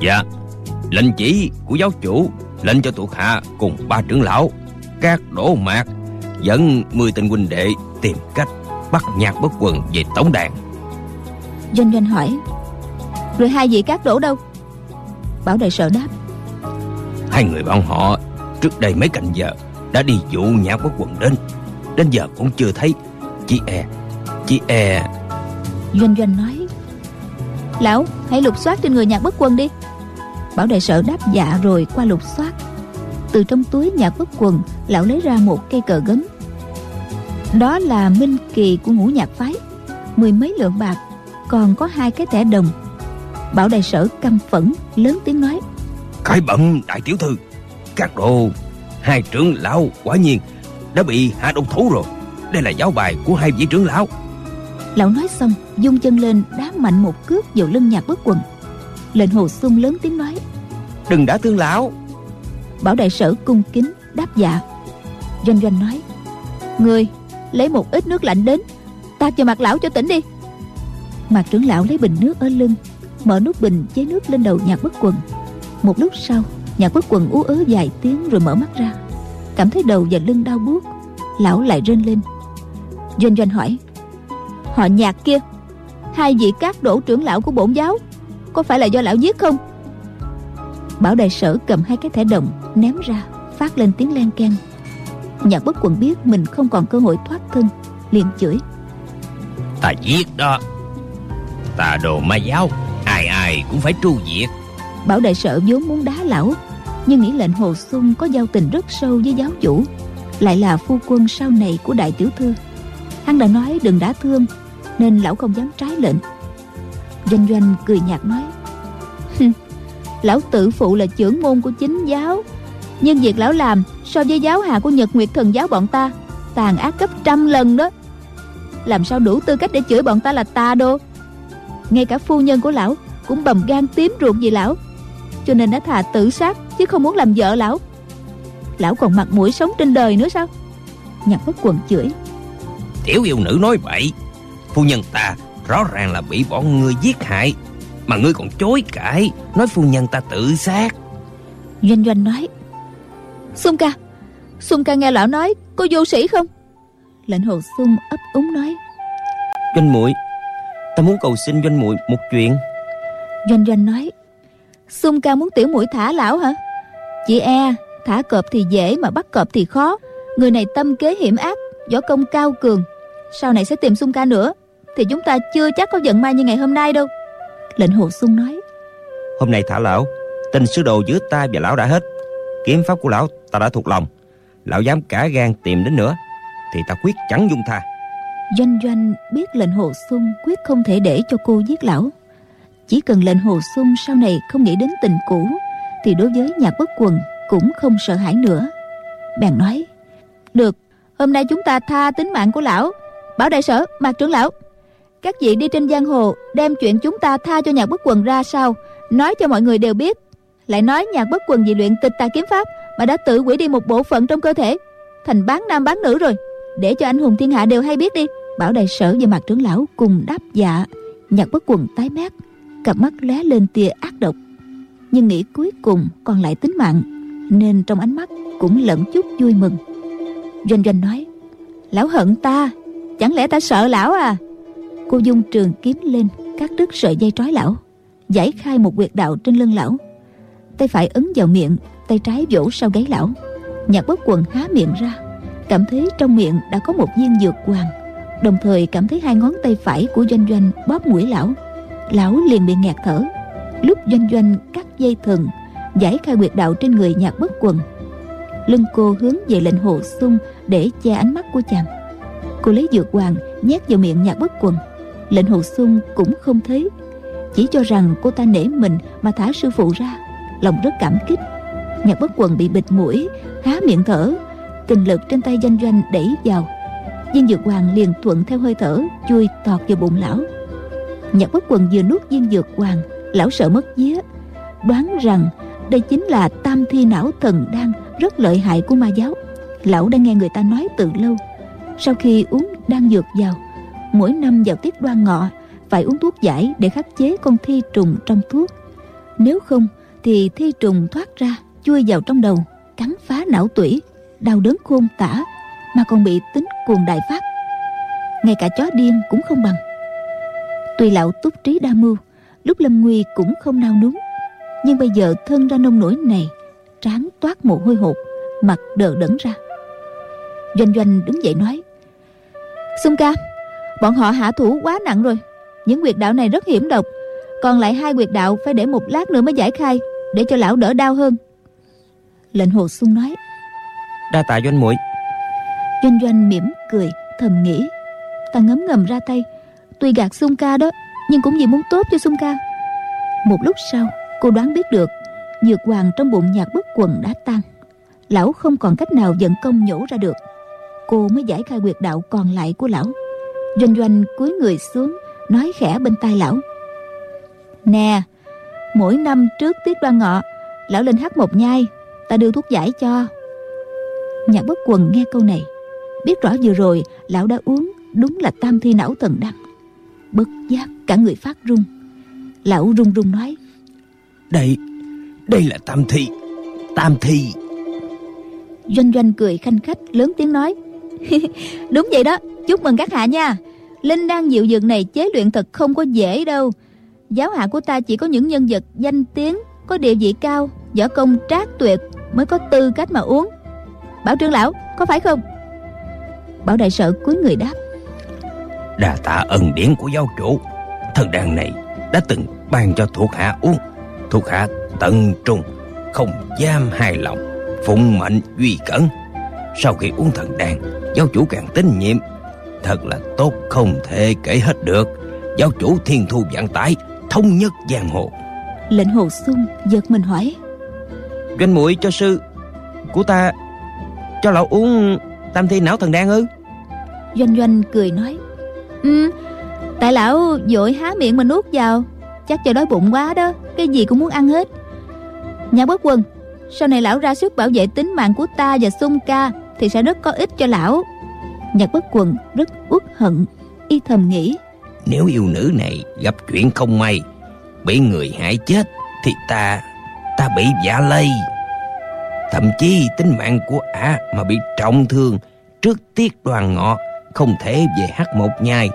Dạ Lệnh chỉ của giáo chủ Lệnh cho thuộc hạ cùng ba trưởng lão Các đổ mạc Dẫn mười tên huynh đệ tìm cách Bắt nhạc bất quần về tổng đàn. Doanh doanh hỏi Rồi hai vị các đổ đâu? Bảo đại sở đáp Hai người bọn họ Trước đây mấy canh giờ Đã đi dụ nhạc bất quần đến Đến giờ cũng chưa thấy Chỉ e Chỉ e. Doanh doanh nói Lão hãy lục soát trên người nhạc bất quân đi Bảo đại sở đáp dạ rồi qua lục soát. Từ trong túi nhạc bất quần Lão lấy ra một cây cờ gấm. Đó là minh kỳ của ngũ nhạc phái Mười mấy lượng bạc Còn có hai cái thẻ đồng. Bảo đại sở căm phẫn Lớn tiếng nói Cái bận đại tiểu thư Các đồ Hai trưởng lão quả nhiên Đã bị hạ độc thủ rồi. Đây là giáo bài của hai vị trưởng lão. Lão nói xong dung chân lên đá mạnh một cước vào lưng nhạc bất quần Lệnh hồ sung lớn tiếng nói Đừng đã thương lão. Bảo đại sở cung kính đáp dạ. Doanh doanh nói Người lấy một ít nước lạnh đến Tạt cho mặt lão cho tỉnh đi. Mặt trưởng lão lấy bình nước ở lưng Mở nút bình chế nước lên đầu nhạc bất quần. Một lúc sau Nhạc bất quần ú ớ vài tiếng rồi mở mắt ra. Cảm thấy đầu và lưng đau buốt Lão lại rên lên. Doanh doanh hỏi Họ nhạc kia Hai vị các đổ trưởng lão của bổn giáo Có phải là do lão giết không? Bảo đại sở cầm hai cái thẻ đồng Ném ra phát lên tiếng len keng Nhạc bất quần biết mình không còn cơ hội thoát thân liền chửi. Ta giết đó. Ta đồ ma giáo Ai ai cũng phải tru diệt. Bảo đại sở vốn muốn đá lão Nhưng nghĩ lệnh hồ sung có giao tình rất sâu với giáo chủ Lại là phu quân sau này của đại tiểu thư. Hắn đã nói đừng đá thương Nên lão không dám trái lệnh Doanh doanh cười nhạt nói Lão tự phụ là trưởng môn của chính giáo. Nhưng việc lão làm So với giáo hạ của Nhật Nguyệt Thần giáo bọn ta, Tàn ác gấp trăm lần đó. Làm sao đủ tư cách để chửi bọn ta là ta đô Ngay cả phu nhân của lão Cũng bầm gan tím ruột vì lão, Cho nên đã thà tự sát Chứ không muốn làm vợ lão. Lão còn mặt mũi sống trên đời nữa sao? Nhạc bất quần chửi, Tiểu yêu nữ nói bậy Phu nhân ta rõ ràng là bị bọn người giết hại. Mà ngươi còn chối cãi Nói phu nhân ta tự sát. Doanh doanh nói Xuân ca Xuân ca nghe lão nói Có vô sĩ không? Lệnh hồ xuân ấp úng nói Doanh muội Ta muốn cầu xin doanh muội một chuyện. Doanh doanh nói Xuân ca muốn tiểu mũi thả lão hả? Chị e Thả cọp thì dễ mà bắt cọp thì khó. Người này tâm kế hiểm ác Võ công cao cường. Sau này sẽ tìm Xuân ca nữa Thì chúng ta chưa chắc có vận may như ngày hôm nay đâu. Lệnh hồ xuân nói. Hôm nay thả lão Tình sư đồ giữa ta và lão đã hết. Kiếm pháp của lão ta đã thuộc lòng. Lão dám cả gan tìm đến nữa Thì ta quyết chẳng dung tha. Doanh doanh biết lệnh hồ xuân Quyết không thể để cho cô giết lão. Chỉ cần lệnh hồ xuân sau này không nghĩ đến tình cũ Thì đối với nhạc bất quần Cũng không sợ hãi nữa. Bèn nói Được hôm nay chúng ta tha tính mạng của lão. Bảo đại sở mạc trưởng lão các vị đi trên giang hồ, đem chuyện chúng ta tha cho nhạc bất quần ra sao? Nói cho mọi người đều biết. Lại nói nhạc bất quần vì luyện tịch tà kiếm pháp mà đã tự quỷ đi một bộ phận trong cơ thể. Thành bán nam bán nữ rồi. Để cho anh hùng thiên hạ đều hay biết đi. Bảo đại sở và mặt trưởng lão cùng đáp dạ. Nhạc bất quần tái mét, cặp mắt lóe lên tia ác độc. Nhưng nghĩ cuối cùng còn lại tính mạng, nên trong ánh mắt cũng lẫn chút vui mừng. Doanh doanh nói, lão hận ta, chẳng lẽ ta sợ lão à? Cô dung trường kiếm lên, cắt đứt sợi dây trói lão, giải khai một quyệt đạo trên lưng lão. Tay phải ấn vào miệng, tay trái vỗ sau gáy lão. Nhạc bất quần há miệng ra, cảm thấy trong miệng đã có một viên dược hoàng, đồng thời cảm thấy hai ngón tay phải của doanh doanh bóp mũi lão. Lão liền bị nghẹt thở. Lúc doanh doanh cắt dây thừng, giải khai quyệt đạo trên người nhạc bất quần, lưng cô hướng về lệnh hồ sung để che ánh mắt của chàng. Cô lấy dược hoàng nhét vào miệng nhạc bất quần lệnh hồ sung cũng không thấy. Chỉ cho rằng cô ta nể mình mà thả sư phụ ra. Lòng rất cảm kích. Nhạc bất quần bị bịt mũi, há miệng thở. Kinh lực trên tay danh doanh đẩy vào. Viên dược hoàng liền thuận theo hơi thở, chui tọt vào bụng lão. Nhạc bất quần vừa nuốt viên dược hoàng, lão sợ mất vía. Đoán rằng đây chính là tam thi não thần đan rất lợi hại của ma giáo. Lão đã nghe người ta nói từ lâu. Sau khi uống đan dược vào mỗi năm vào tiết đoan ngọ, phải uống thuốc giải để khắc chế con thi trùng trong thuốc. Nếu không, thì thi trùng thoát ra, chui vào trong đầu, cắn phá não tủy, đau đớn khôn tả, mà còn bị tính cuồng đại phát. Ngay cả chó điên cũng không bằng. Tuy lão túc trí đa mưu, lúc lâm nguy cũng không nao núng, nhưng bây giờ thân ra nông nổi này trán toát mồ hôi hột, mặt đờ đẫn ra. Doanh doanh đứng dậy nói xung ca bọn họ hạ thủ quá nặng rồi. Những quyệt đạo này rất hiểm độc. Còn lại hai quyệt đạo phải để một lát nữa mới giải khai để cho lão đỡ đau hơn. Lệnh hồ xuân nói. Đa tạ doanh muội. Doanh doanh mỉm cười thầm nghĩ. Ta ngấm ngầm ra tay. Tuy gạt xung ca đó nhưng cũng vì muốn tốt cho xung ca. Một lúc sau cô đoán biết được dược hoàng trong bụng nhạc bất quần đã tan. Lão không còn cách nào dẫn công nhổ ra được. Cô mới giải khai quyệt đạo còn lại của lão doanh doanh cúi người xuống nói khẽ bên tai lão. Nè mỗi năm trước tiết đoan ngọ lão lên hát một nhai ta đưa thuốc giải cho. Nhạc bất quần nghe câu này biết rõ vừa rồi lão đã uống đúng là tam thi não thần đăng bất giác cả người phát run. Lão run run nói đây đây là tam thi tam thi. Doanh doanh cười khanh khách lớn tiếng nói (laughs) đúng vậy đó chúc mừng các hạ nha. Linh đan diệu dược này chế luyện thật không có dễ đâu. Giáo hạ của ta chỉ có những nhân vật danh tiếng, có địa vị cao, võ công trác tuyệt mới có tư cách mà uống. Bảo trưởng lão, có phải không? Bảo đại sở cúi người đáp. Đà tạ ân điển của giáo chủ. Thần đàn này đã từng ban cho thuộc hạ uống. Thuộc hạ tận trung, không giam hài lòng, phụng mệnh duy cẩn. Sau khi uống thần đàn, giáo chủ càng tín nhiệm thật là tốt không thể kể hết được. Giáo chủ thiên thu vạn tải thống nhất giang hồ. Lệnh hồ sung giật mình hỏi. Doanh muội cho sư của ta cho lão uống tam thi não thần đan ư? Doanh doanh cười nói. Ừ tại lão vội há miệng mà nuốt vào. Chắc cho đói bụng quá đó cái gì cũng muốn ăn hết. Nhà bất quân sau này lão ra sức bảo vệ tính mạng của ta và sung ca thì sẽ rất có ích cho lão nhạc bất quần rất uất hận y thầm nghĩ. Nếu yêu nữ này gặp chuyện không may bị người hại chết thì ta ta bị giả lây. Thậm chí tính mạng của ả mà bị trọng thương trước tiết đoàn ngọ không thể về hát một nhai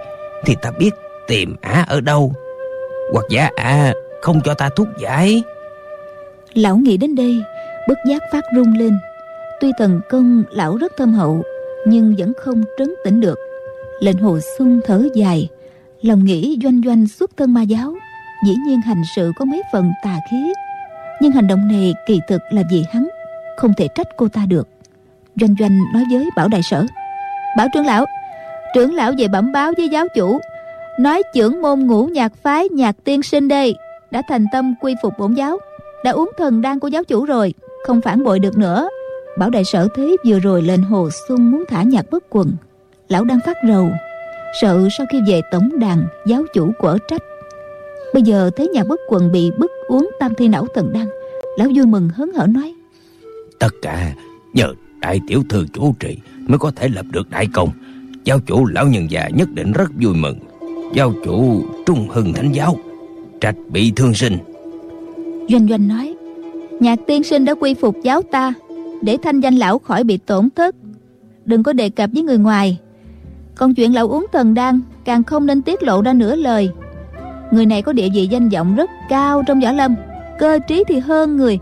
thì ta biết tìm ả ở đâu. Hoặc giả ả không cho ta thuốc giải. Lão nghĩ đến đây bất giác phát run lên. Tuy tần công lão rất thâm hậu nhưng vẫn không trấn tĩnh được. Lệnh hồ sung thở dài, lòng nghĩ doanh doanh xuất thân ma giáo, dĩ nhiên hành sự có mấy phần tà khí. Nhưng hành động này kỳ thực là vì hắn, không thể trách cô ta được. Doanh doanh nói với bảo đại sở, bảo trưởng lão trưởng lão về bẩm báo với giáo chủ, nói trưởng môn ngũ nhạc phái nhạc tiên sinh đây đã thành tâm quy phục bổn giáo, đã uống thần đan của giáo chủ rồi, không phản bội được nữa. Bảo đại sở thế vừa rồi lên hồ sung muốn thả nhạc bất quần. Lão đang phát rầu Sợ sau khi về tổng đàn Giáo chủ quở trách. Bây giờ thấy nhạc bất quần bị bức uống tam thi não thần đăng Lão vui mừng hớn hở nói. Tất cả nhờ đại tiểu thư chủ trì Mới có thể lập được đại công. Giáo chủ lão nhân già nhất định rất vui mừng. Giáo chủ trung hưng thánh giáo Trạch bị thương sinh. Doanh doanh nói Nhạc tiên sinh đã quy phục giáo ta Để thanh danh lão khỏi bị tổn thất. Đừng có đề cập với người ngoài. Còn chuyện lão uống thần đan Càng không nên tiết lộ ra nửa lời. Người này có địa vị danh vọng rất cao trong võ lâm Cơ trí thì hơn người.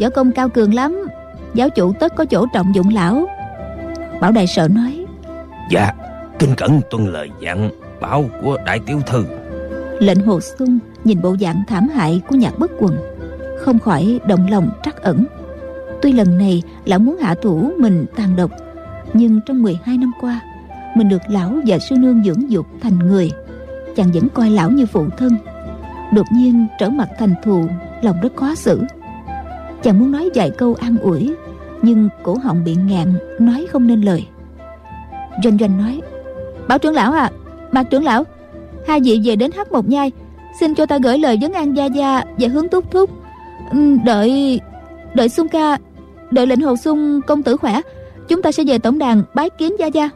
Võ công cao cường lắm Giáo chủ tất có chỗ trọng dụng lão. Bảo đại sợ nói Dạ Kinh cẩn tuân lời dặn Bảo của đại tiểu thư. Lệnh hồ sung nhìn bộ dạng thảm hại của nhạc bất quần Không khỏi động lòng trắc ẩn Tuy lần này lão muốn hạ thủ mình tàn độc, Nhưng trong 12 năm qua, Mình được lão và sư nương dưỡng dục thành người. Chàng vẫn coi lão như phụ thân. Đột nhiên trở mặt thành thù, Lòng rất khó xử. Chàng muốn nói vài câu an ủi, Nhưng cổ họng bị ngạn Nói không nên lời. Doanh doanh nói, Bảo trưởng lão à Mạc trưởng lão, Hai vị về đến hát một nhai, Xin cho ta gửi lời vấn an gia gia Và hướng túc thúc. Đợi Đợi sung ca Đợi lệnh hồ sung công tử khỏe. Chúng ta sẽ về tổng đàn bái kiến gia gia.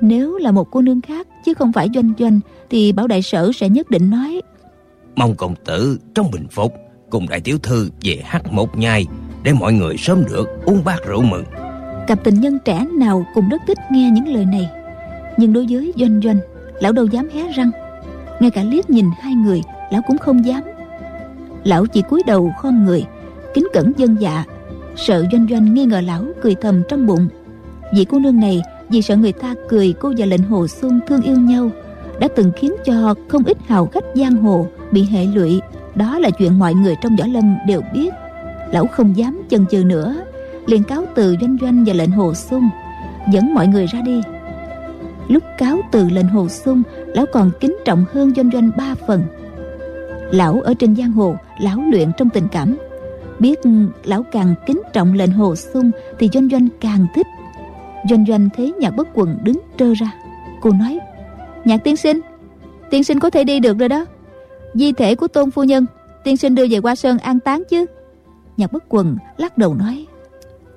Nếu là một cô nương khác Chứ không phải doanh doanh Thì bảo đại sở sẽ nhất định nói. Mong công tử trong bình phục Cùng đại tiểu thư về hát một nhai Để mọi người sớm được uống bát rượu mừng. Cặp tình nhân trẻ nào cũng rất thích nghe những lời này. Nhưng đối với doanh doanh Lão đâu dám hé răng. Ngay cả liếc nhìn hai người Lão cũng không dám. Lão chỉ cúi đầu khom người Kính cẩn dân dạ Sợ doanh doanh nghi ngờ lão cười thầm trong bụng. Vị cô nương này Vì sợ người ta cười cô và lệnh hồ xuân thương yêu nhau, Đã từng khiến cho không ít hào khách giang hồ Bị hệ lụy. Đó là chuyện mọi người trong võ lâm đều biết. Lão không dám chần chừ nữa, liền cáo từ doanh doanh và lệnh hồ xuân, dẫn mọi người ra đi. Lúc cáo từ lệnh hồ xuân, lão còn kính trọng hơn doanh doanh ba phần. Lão ở trên giang hồ, lão luyện trong tình cảm biết lão càng kính trọng lệnh hồ xuân thì doanh doanh càng thích. Doanh doanh thấy nhạc bất quần đứng trơ ra cô nói nhạc tiên sinh tiên sinh có thể đi được rồi đó. Di thể của tôn phu nhân tiên sinh đưa về qua sơn an táng chứ. Nhạc bất quần lắc đầu nói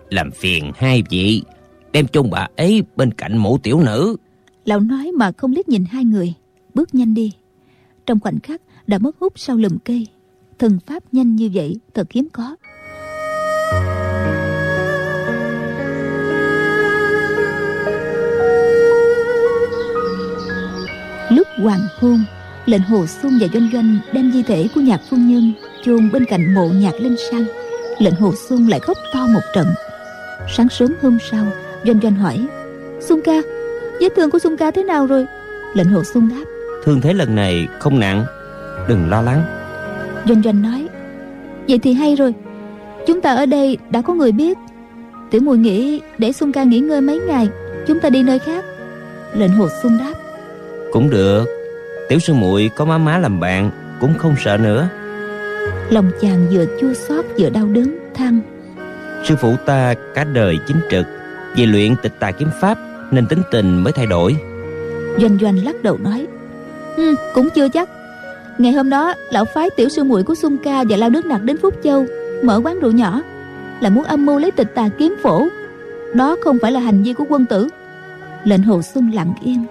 làm phiền hai vị Đem chung bà ấy bên cạnh mụ tiểu nữ. Lão nói mà không liếc nhìn hai người Bước nhanh đi. Trong khoảnh khắc đã mất hút sau lùm cây Thần pháp nhanh như vậy, thật hiếm có. Lúc hoàng hôn, Lệnh hồ xuân và doanh doanh Đem di thể của nhạc phu nhân chôn bên cạnh mộ nhạc linh sang. Lệnh hồ xuân lại khóc to một trận. Sáng sớm hôm sau, Doanh doanh hỏi Xuân ca, Vết thương của Xuân ca thế nào rồi? Lệnh hồ Xuân đáp, Thương thế lần này không nặng, Đừng lo lắng. Doanh doanh nói Vậy thì hay rồi. Chúng ta ở đây đã có người biết. Tiểu mùi nghĩ để Xuân ca nghỉ ngơi mấy ngày Chúng ta đi nơi khác. Lệnh hồ Xuân đáp Cũng được. Tiểu sư muội có má má làm bạn Cũng không sợ nữa. Lòng chàng vừa chua xót vừa đau đớn than Sư phụ ta cả đời chính trực Vì luyện tịch tà kiếm pháp Nên tính tình mới thay đổi. Doanh doanh lắc đầu nói ừ, Cũng chưa chắc Ngày hôm đó, lão phái tiểu sư muội của sung Ca Và Lao Đức Nặc đến Phúc Châu, Mở quán rượu nhỏ, Là muốn âm mưu lấy tịch tà kiếm phổ. Đó không phải là hành vi của quân tử. Lệnh hồ xuân lặng yên.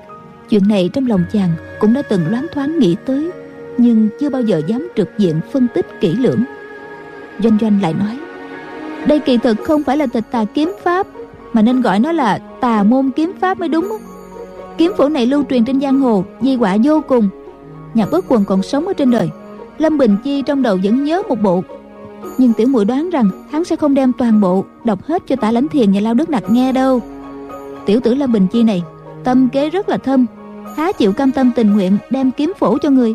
Chuyện này trong lòng chàng Cũng đã từng loáng thoáng nghĩ tới, Nhưng chưa bao giờ dám trực diện phân tích kỹ lưỡng. Doanh doanh lại nói, đây kỳ thực không phải là tịch tà kiếm pháp, mà nên gọi nó là tà môn kiếm pháp mới đúng kiếm phổ này lưu truyền trên giang hồ, di quả vô cùng nhà bất quần còn sống ở trên đời. Lâm bình chi trong đầu vẫn nhớ một bộ. Nhưng tiểu muội đoán rằng hắn sẽ không đem toàn bộ đọc hết cho tả lãnh thiền và lao đức nặc nghe đâu. Tiểu tử lâm bình chi này, tâm kế rất là thâm há chịu cam tâm tình nguyện đem kiếm phổ cho người.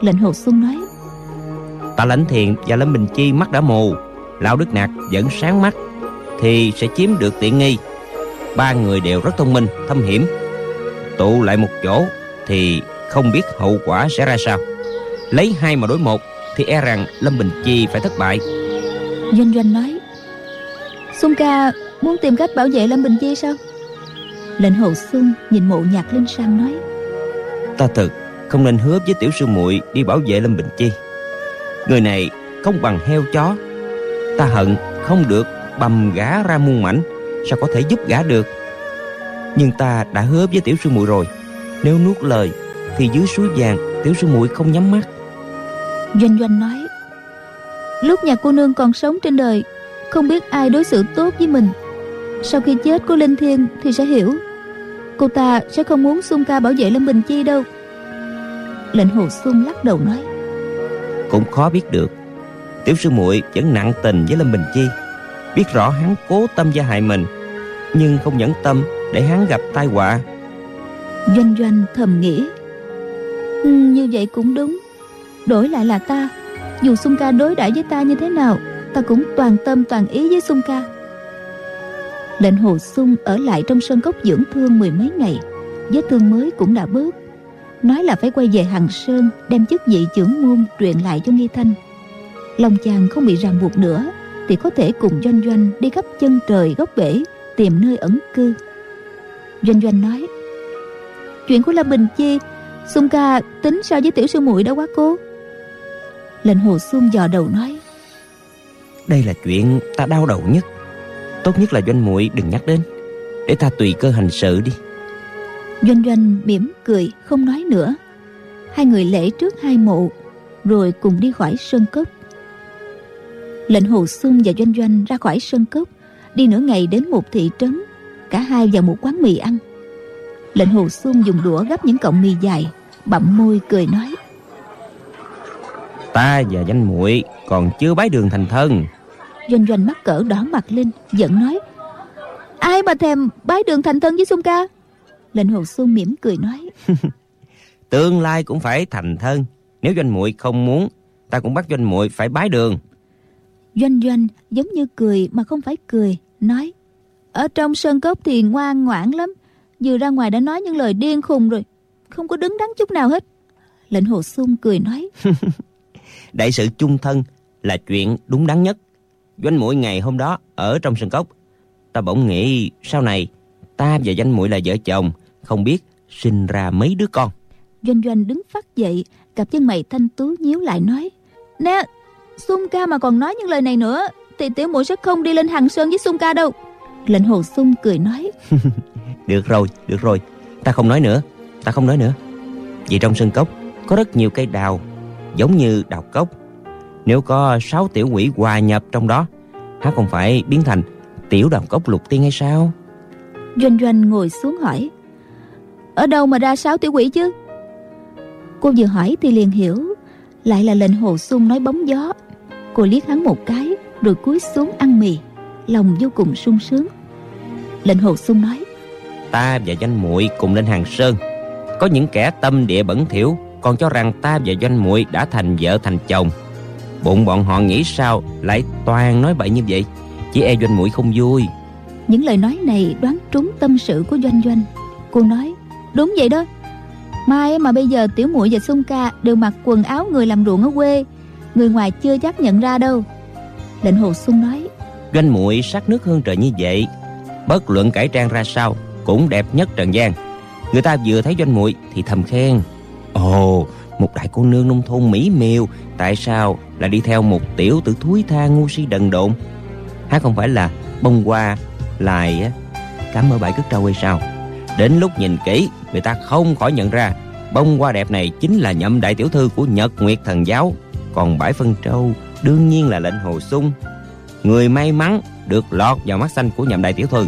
Lệnh hồ xuân nói, tả lãnh thiền và lâm bình chi mắt đã mù lão đức nạc vẫn sáng mắt, thì sẽ chiếm được tiện nghi. Ba người đều rất thông minh, thâm hiểm. Tụ lại một chỗ thì không biết hậu quả sẽ ra sao. Lấy hai mà đối một thì e rằng lâm bình chi phải thất bại. Doanh doanh nói Xuân ca muốn tìm cách bảo vệ Lâm Bình Chi sao? Lệnh Hồ Xuân nhìn mộ nhạc Linh Sang nói Ta thực không nên hứa với tiểu sư muội đi bảo vệ Lâm Bình Chi. Người này không bằng heo chó. Ta hận không được bầm gã ra muôn mảnh Sao có thể giúp gã được? Nhưng ta đã hứa với tiểu sư muội rồi Nếu nuốt lời Thì dưới suối vàng tiểu sư muội không nhắm mắt. Doanh Doanh nói Lúc nhà cô nương còn sống trên đời Không biết ai đối xử tốt với mình. Sau khi chết của Linh Thiên Thì sẽ hiểu Cô ta sẽ không muốn Xuân ca bảo vệ Lâm Bình Chi đâu. Lệnh Hồ Xuân lắc đầu nói Cũng khó biết được Tiểu sư muội vẫn nặng tình với Lâm Bình Chi. Biết rõ hắn cố tâm gia hại mình Nhưng không nhẫn tâm để hắn gặp tai họa. Doanh Doanh thầm nghĩ ừ, Như vậy cũng đúng. Đổi lại là ta Dù sung ca đối đãi với ta như thế nào Ta cũng toàn tâm toàn ý với sung ca. Lệnh Hồ sung ở lại trong sân cốc dưỡng thương mười mấy ngày Vết thương mới cũng đã bớt. Nói là phải quay về Hằng Sơn Đem chức vị trưởng môn truyền lại cho Nghi Thanh. Lòng chàng không bị ràng buộc nữa Thì có thể cùng Doanh Doanh đi khắp chân trời góc bể Tìm nơi ẩn cư. Doanh Doanh nói Chuyện của Lâm Bình Chi Xuân ca tính sao với tiểu sư muội đó quá cố. Lệnh Hồ Xuân dò đầu nói. Đây là chuyện ta đau đầu nhất. Tốt nhất là doanh muội đừng nhắc đến. Để ta tùy cơ hành sự đi. Doanh Doanh mỉm cười không nói nữa. Hai người lễ trước hai mộ Rồi cùng đi khỏi sơn cốc. Lệnh Hồ Xuân và Doanh Doanh ra khỏi sơn cốc Đi nửa ngày đến một thị trấn. Cả hai vào một quán mì ăn Lệnh Hồ Xuân dùng đũa gấp những cọng mì dài Bậm môi cười nói. Ta và danh muội còn chưa bái đường thành thân. Doanh Doanh mắc cỡ đỏ mặt lên Giận nói. Ai mà thèm bái đường thành thân với Xuân ca? Lệnh Hồ Xuân mỉm cười nói. (laughs) Tương lai cũng phải thành thân. Nếu doanh muội không muốn Ta cũng bắt doanh muội phải bái đường. Doanh Doanh giống như cười mà không phải cười Nói. Ở trong sơn cốc thì ngoan ngoãn lắm Vừa ra ngoài đã nói những lời điên khùng rồi. Không có đứng đắn chút nào hết. Lệnh Hồ Xuân cười nói. (laughs) Đại sự chung thân là chuyện đúng đắn nhất. Doanh muội ngày hôm đó ở trong sân cốc. Ta bỗng nghĩ sau này Ta và danh muội là vợ chồng Không biết sinh ra mấy đứa con. Doanh Doanh đứng phát dậy Cặp chân mày thanh tú nhíu lại nói. Nè Xuân ca mà còn nói những lời này nữa Thì tiểu muội sẽ không đi lên hàng sơn với Xuân ca đâu. Lệnh Hồ Xuân cười nói (laughs) Được rồi, được rồi. Ta không nói nữa, ta không nói nữa. Vì trong sân cốc có rất nhiều cây đào Giống như đào cốc. Nếu có sáu tiểu quỷ hòa nhập trong đó há không phải biến thành tiểu đào cốc lục tiên hay sao? Doanh Doanh ngồi xuống hỏi. Ở đâu mà ra sáu tiểu quỷ chứ? Cô vừa hỏi thì liền hiểu Lại là lệnh hồ sung nói bóng gió. Cô liếc hắn một cái Rồi cúi xuống ăn mì Lòng vô cùng sung sướng. Lệnh hồ sung nói Ta và danh muội cùng lên hàng sơn. Có những kẻ tâm địa bẩn thỉu Còn cho rằng ta và doanh muội đã thành vợ thành chồng. Bụng bọn họ nghĩ sao Lại toàn nói bậy như vậy? Chỉ e doanh muội không vui. Những lời nói này đoán trúng tâm sự của doanh doanh. Cô nói đúng vậy đó. Mai mà bây giờ tiểu muội và xuân ca đều mặc quần áo người làm ruộng ở quê người ngoài chưa chắc nhận ra đâu. Lệnh hồ xuân nói doanh muội sắc nước hơn trời như vậy bất luận cải trang ra sao cũng đẹp nhất trần gian người ta vừa thấy doanh muội thì thầm khen. Ồ, một đại cô nương nông thôn mỹ miều, tại sao lại đi theo một tiểu tử thúi tha ngu si đần độn? Há không phải là bông hoa lại cắm ở bãi cất trâu hay sao? Đến lúc nhìn kỹ, người ta không khỏi nhận ra, bông hoa đẹp này chính là nhậm đại tiểu thư của nhật nguyệt thần giáo. Còn bãi phân trâu đương nhiên là lệnh hồ sung. Người may mắn được lọt vào mắt xanh của nhậm đại tiểu thư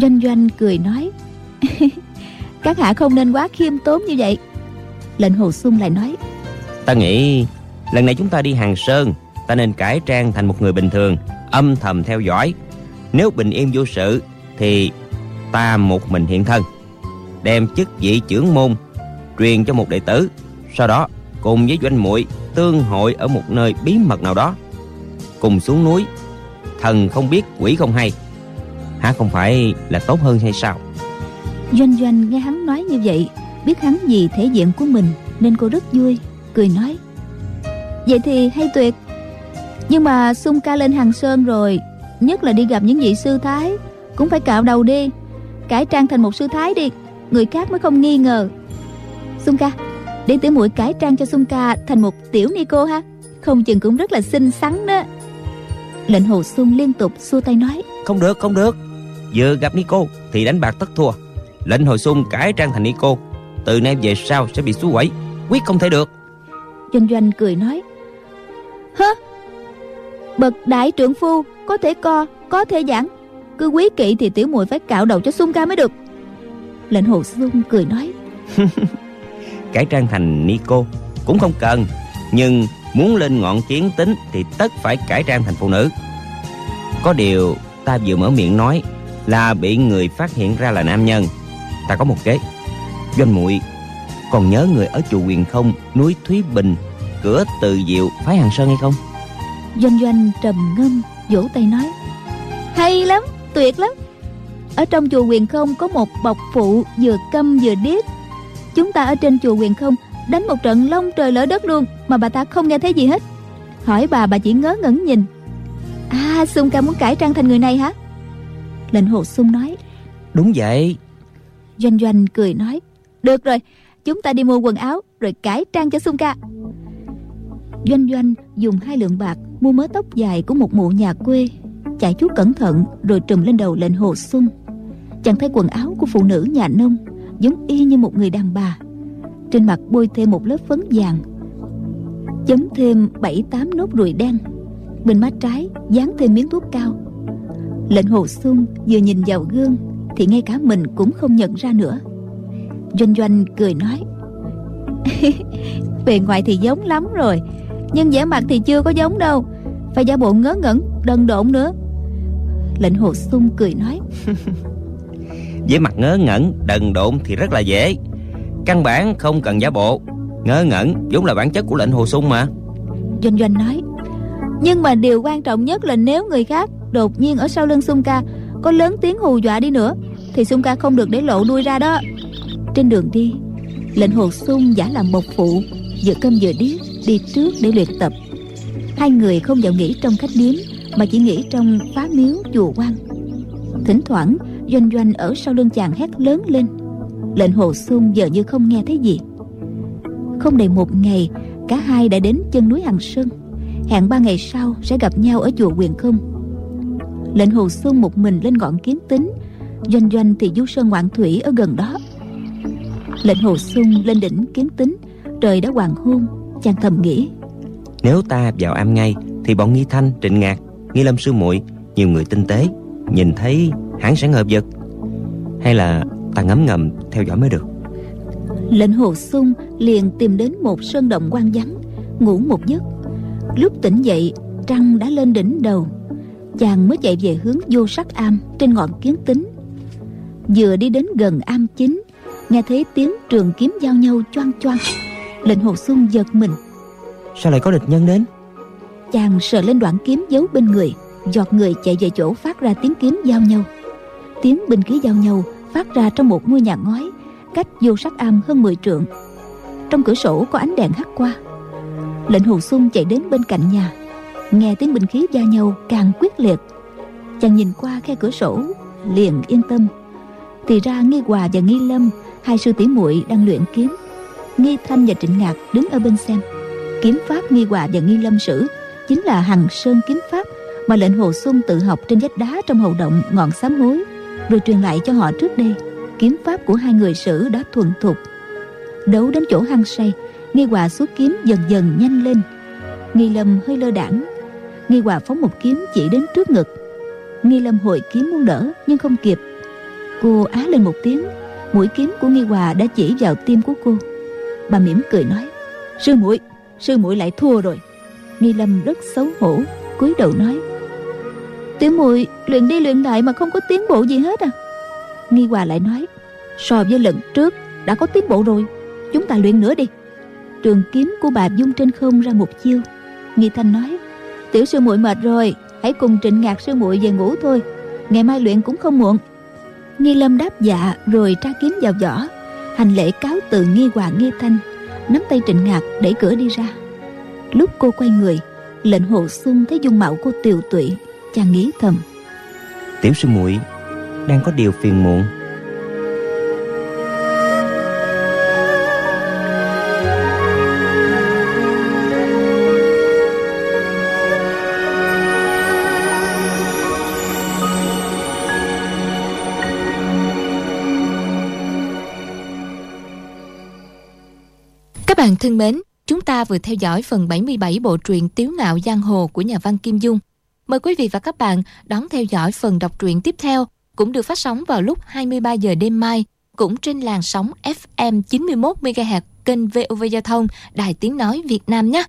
doanh doanh cười nói, (laughs) các hạ không nên quá khiêm tốn như vậy. Lệnh hồ Xuân lại nói, ta nghĩ lần này chúng ta đi hàng sơn, ta nên cải trang thành một người bình thường, âm thầm theo dõi. Nếu bình yên vô sự Thì ta một mình hiện thân, Đem chức vị trưởng môn Truyền cho một đệ tử, Sau đó cùng với doanh muội Tương hội ở một nơi bí mật nào đó. Cùng xuống núi, Thần không biết quỷ không hay. Hả không phải là tốt hơn hay sao? Doanh doanh nghe hắn nói như vậy Biết hắn gì thể diện của mình Nên cô rất vui Cười nói. Vậy thì hay tuyệt. Nhưng mà xung ca lên hàng sơn rồi Nhất là đi gặp những vị sư thái Cũng phải cạo đầu đi. Cải trang thành một sư thái đi Người khác mới không nghi ngờ. Xuân ca Để tiểu muội cải trang cho Xuân ca Thành một tiểu ni cô ha. Không chừng cũng rất là xinh xắn đó. Lệnh hồ xuân liên tục xua tay nói. Không được không được Vừa gặp Nico thì đánh bạc tất thua. Lệnh hồi xuân cải trang thành Nico. Từ nay về sau sẽ bị xú quẩy. Quyết không thể được. Doanh doanh cười nói Hả Bậc đại trưởng phu Có thể co, có thể giảng. Cứ quý kỵ thì tiểu muội phải cạo đầu cho sung ca mới được. Lệnh hồ xuân cười nói (laughs) Cải trang thành Nico Cũng không cần Nhưng muốn lên ngọn chiến tính Thì tất phải cải trang thành phụ nữ. Có điều ta vừa mở miệng nói là bị người phát hiện ra là nam nhân. Ta có một kế. Doanh muội còn nhớ người ở chùa Quyền Không Núi Thúy Bình Cửa Từ Diệu Phái Hàng Sơn hay không? Doanh doanh trầm ngâm vỗ tay nói Hay lắm, tuyệt lắm. Ở trong chùa Quyền Không có một bọc phụ Vừa câm vừa điếc. Chúng ta ở trên chùa Quyền Không Đánh một trận long trời lỡ đất luôn Mà bà ta không nghe thấy gì hết. Hỏi bà bà chỉ ngớ ngẩn nhìn. À Sung ca muốn cải trang thành người này hả? Lệnh hồ Sung nói. Đúng vậy. Doanh doanh cười nói. Được rồi Chúng ta đi mua quần áo Rồi cải trang cho Sung ca. Doanh doanh dùng hai lượng bạc Mua mớ tóc dài của một mụ nhà quê Chạy chút cẩn thận Rồi trùm lên đầu lệnh hồ sung. Chàng thấy quần áo của phụ nữ nhà nông Giống y như một người đàn bà. Trên mặt bôi thêm một lớp phấn vàng Chấm thêm bảy tám nốt ruồi đen. Bên má trái dán thêm miếng thuốc cao Lệnh hồ sung vừa nhìn vào gương Thì ngay cả mình cũng không nhận ra nữa. Doanh doanh cười nói (laughs) Bề ngoài thì giống lắm rồi Nhưng vẻ mặt thì chưa có giống đâu Phải giả bộ ngớ ngẩn, đần độn nữa. Lệnh hồ sung cười nói (laughs) Với mặt ngớ ngẩn, đần độn thì rất là dễ. Căn bản không cần giả bộ Ngớ ngẩn vốn là bản chất của lệnh hồ sung mà. Doanh doanh nói nhưng mà điều quan trọng nhất là nếu người khác Đột nhiên ở sau lưng sung ca, Có lớn tiếng hù dọa đi nữa, Thì sung ca không được để lộ đuôi ra đó. Trên đường đi, lệnh hồ sung giả làm một phụ, vừa cơm vừa điếc đi trước để luyện tập. Hai người không vào nghỉ trong khách điếm, mà chỉ nghỉ trong phá miếu chùa quan thỉnh thoảng, doanh doanh ở sau lưng chàng hét lớn lên. Lệnh hồ sung giờ như không nghe thấy gì. Không đầy một ngày, cả hai đã đến chân núi hằng sơn hẹn ba ngày sau sẽ gặp nhau ở chùa quyền không lệnh hồ xuân một mình lên ngọn kiếm tính. Doanh doanh thì du sơn ngoạn thủy ở gần đó. Lệnh hồ sung lên đỉnh kiếm tính. Trời đã hoàng hôn chàng thầm nghĩ. Nếu ta vào am ngay thì bọn nghi thanh trịnh ngạc nghi lâm sư muội nhiều người tinh tế nhìn thấy hẳn sẽ ngợp giật hay là ta ngấm ngầm theo dõi mới được? Lệnh hồ sung liền tìm đến một sơn động quan vắng ngủ một giấc lúc tỉnh dậy trăng đã lên đỉnh đầu. Chàng mới chạy về hướng vô sắc am trên ngọn kiến tính. Vừa đi đến gần am chính nghe thấy tiếng trường kiếm giao nhau choang choang. Lệnh hồ xuân giật mình. Sao lại có địch nhân đến? Chàng sờ lên đoạn kiếm giấu bên người giọt người chạy về chỗ phát ra tiếng kiếm giao nhau. Tiếng binh khí giao nhau phát ra trong một ngôi nhà ngói cách vô sắc am hơn 10 trượng. Trong cửa sổ có ánh đèn hắt qua lệnh hồ xuân chạy đến bên cạnh nhà. Nghe tiếng binh khí giao nhau càng quyết liệt. Chàng nhìn qua khe cửa sổ, liền yên tâm. Thì ra nghi hòa và nghi lâm, hai sư tỷ muội đang luyện kiếm. Nghi thanh và trịnh ngạc đứng ở bên xem. Kiếm pháp nghi hòa và nghi lâm sử chính là hằng sơn kiếm pháp mà lệnh hồ xuân tự học trên vách đá trong hậu động ngọn sám hối, rồi truyền lại cho họ trước đây. Kiếm pháp của hai người sử đã thuần thục. Đấu đến chỗ hăng say nghi hòa xuất kiếm dần dần nhanh lên. Nghi lâm hơi lơ đảng. Nghi hòa phóng một kiếm chỉ đến trước ngực. Nghi lâm hội kiếm muốn đỡ, nhưng không kịp. Cô á lên một tiếng. Mũi kiếm của nghi hòa đã chỉ vào tim của cô. Bà mỉm cười nói, sư muội sư muội lại thua rồi. Nghi lâm rất xấu hổ, cúi đầu nói, tiểu muội, luyện đi luyện lại mà không có tiến bộ gì hết à? Nghi hòa lại nói, so với lần trước, đã có tiến bộ rồi. Chúng ta luyện nữa đi trường kiếm của bà dung trên không ra một chiêu. Nghi thanh nói, tiểu sư muội mệt rồi, hãy cùng trịnh ngạc sư muội về ngủ thôi, ngày mai luyện cũng không muộn. Nghi lâm đáp dạ. Rồi tra kiếm vào vỏ. Hành lễ cáo từ nghi hòa nghi thanh, nắm tay trịnh ngạc đẩy cửa đi ra. Lúc cô quay người, lệnh hồ xuân thấy dung mạo cô tiều tụy, chàng nghĩ thầm, tiểu sư muội đang có điều phiền muộn Các bạn thân mến, chúng ta vừa theo dõi phần 77 bộ truyện Tiếu ngạo giang hồ của nhà văn Kim Dung. Mời quý vị và các bạn đón theo dõi phần đọc truyện tiếp theo cũng được phát sóng vào lúc 23 giờ đêm mai cũng trên làn sóng FM 91 MHz kênh VOV Giao thông Đài Tiếng nói Việt Nam nhé.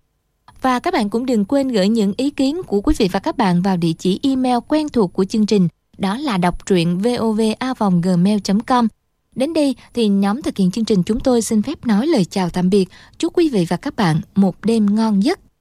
Và các bạn cũng đừng quên gửi những ý kiến của quý vị và các bạn vào địa chỉ email quen thuộc của chương trình đó là đọc truyện vovavonggmail.com Đến đây thì nhóm thực hiện chương trình chúng tôi xin phép nói lời chào tạm biệt. Chúc quý vị và các bạn một đêm ngon giấc.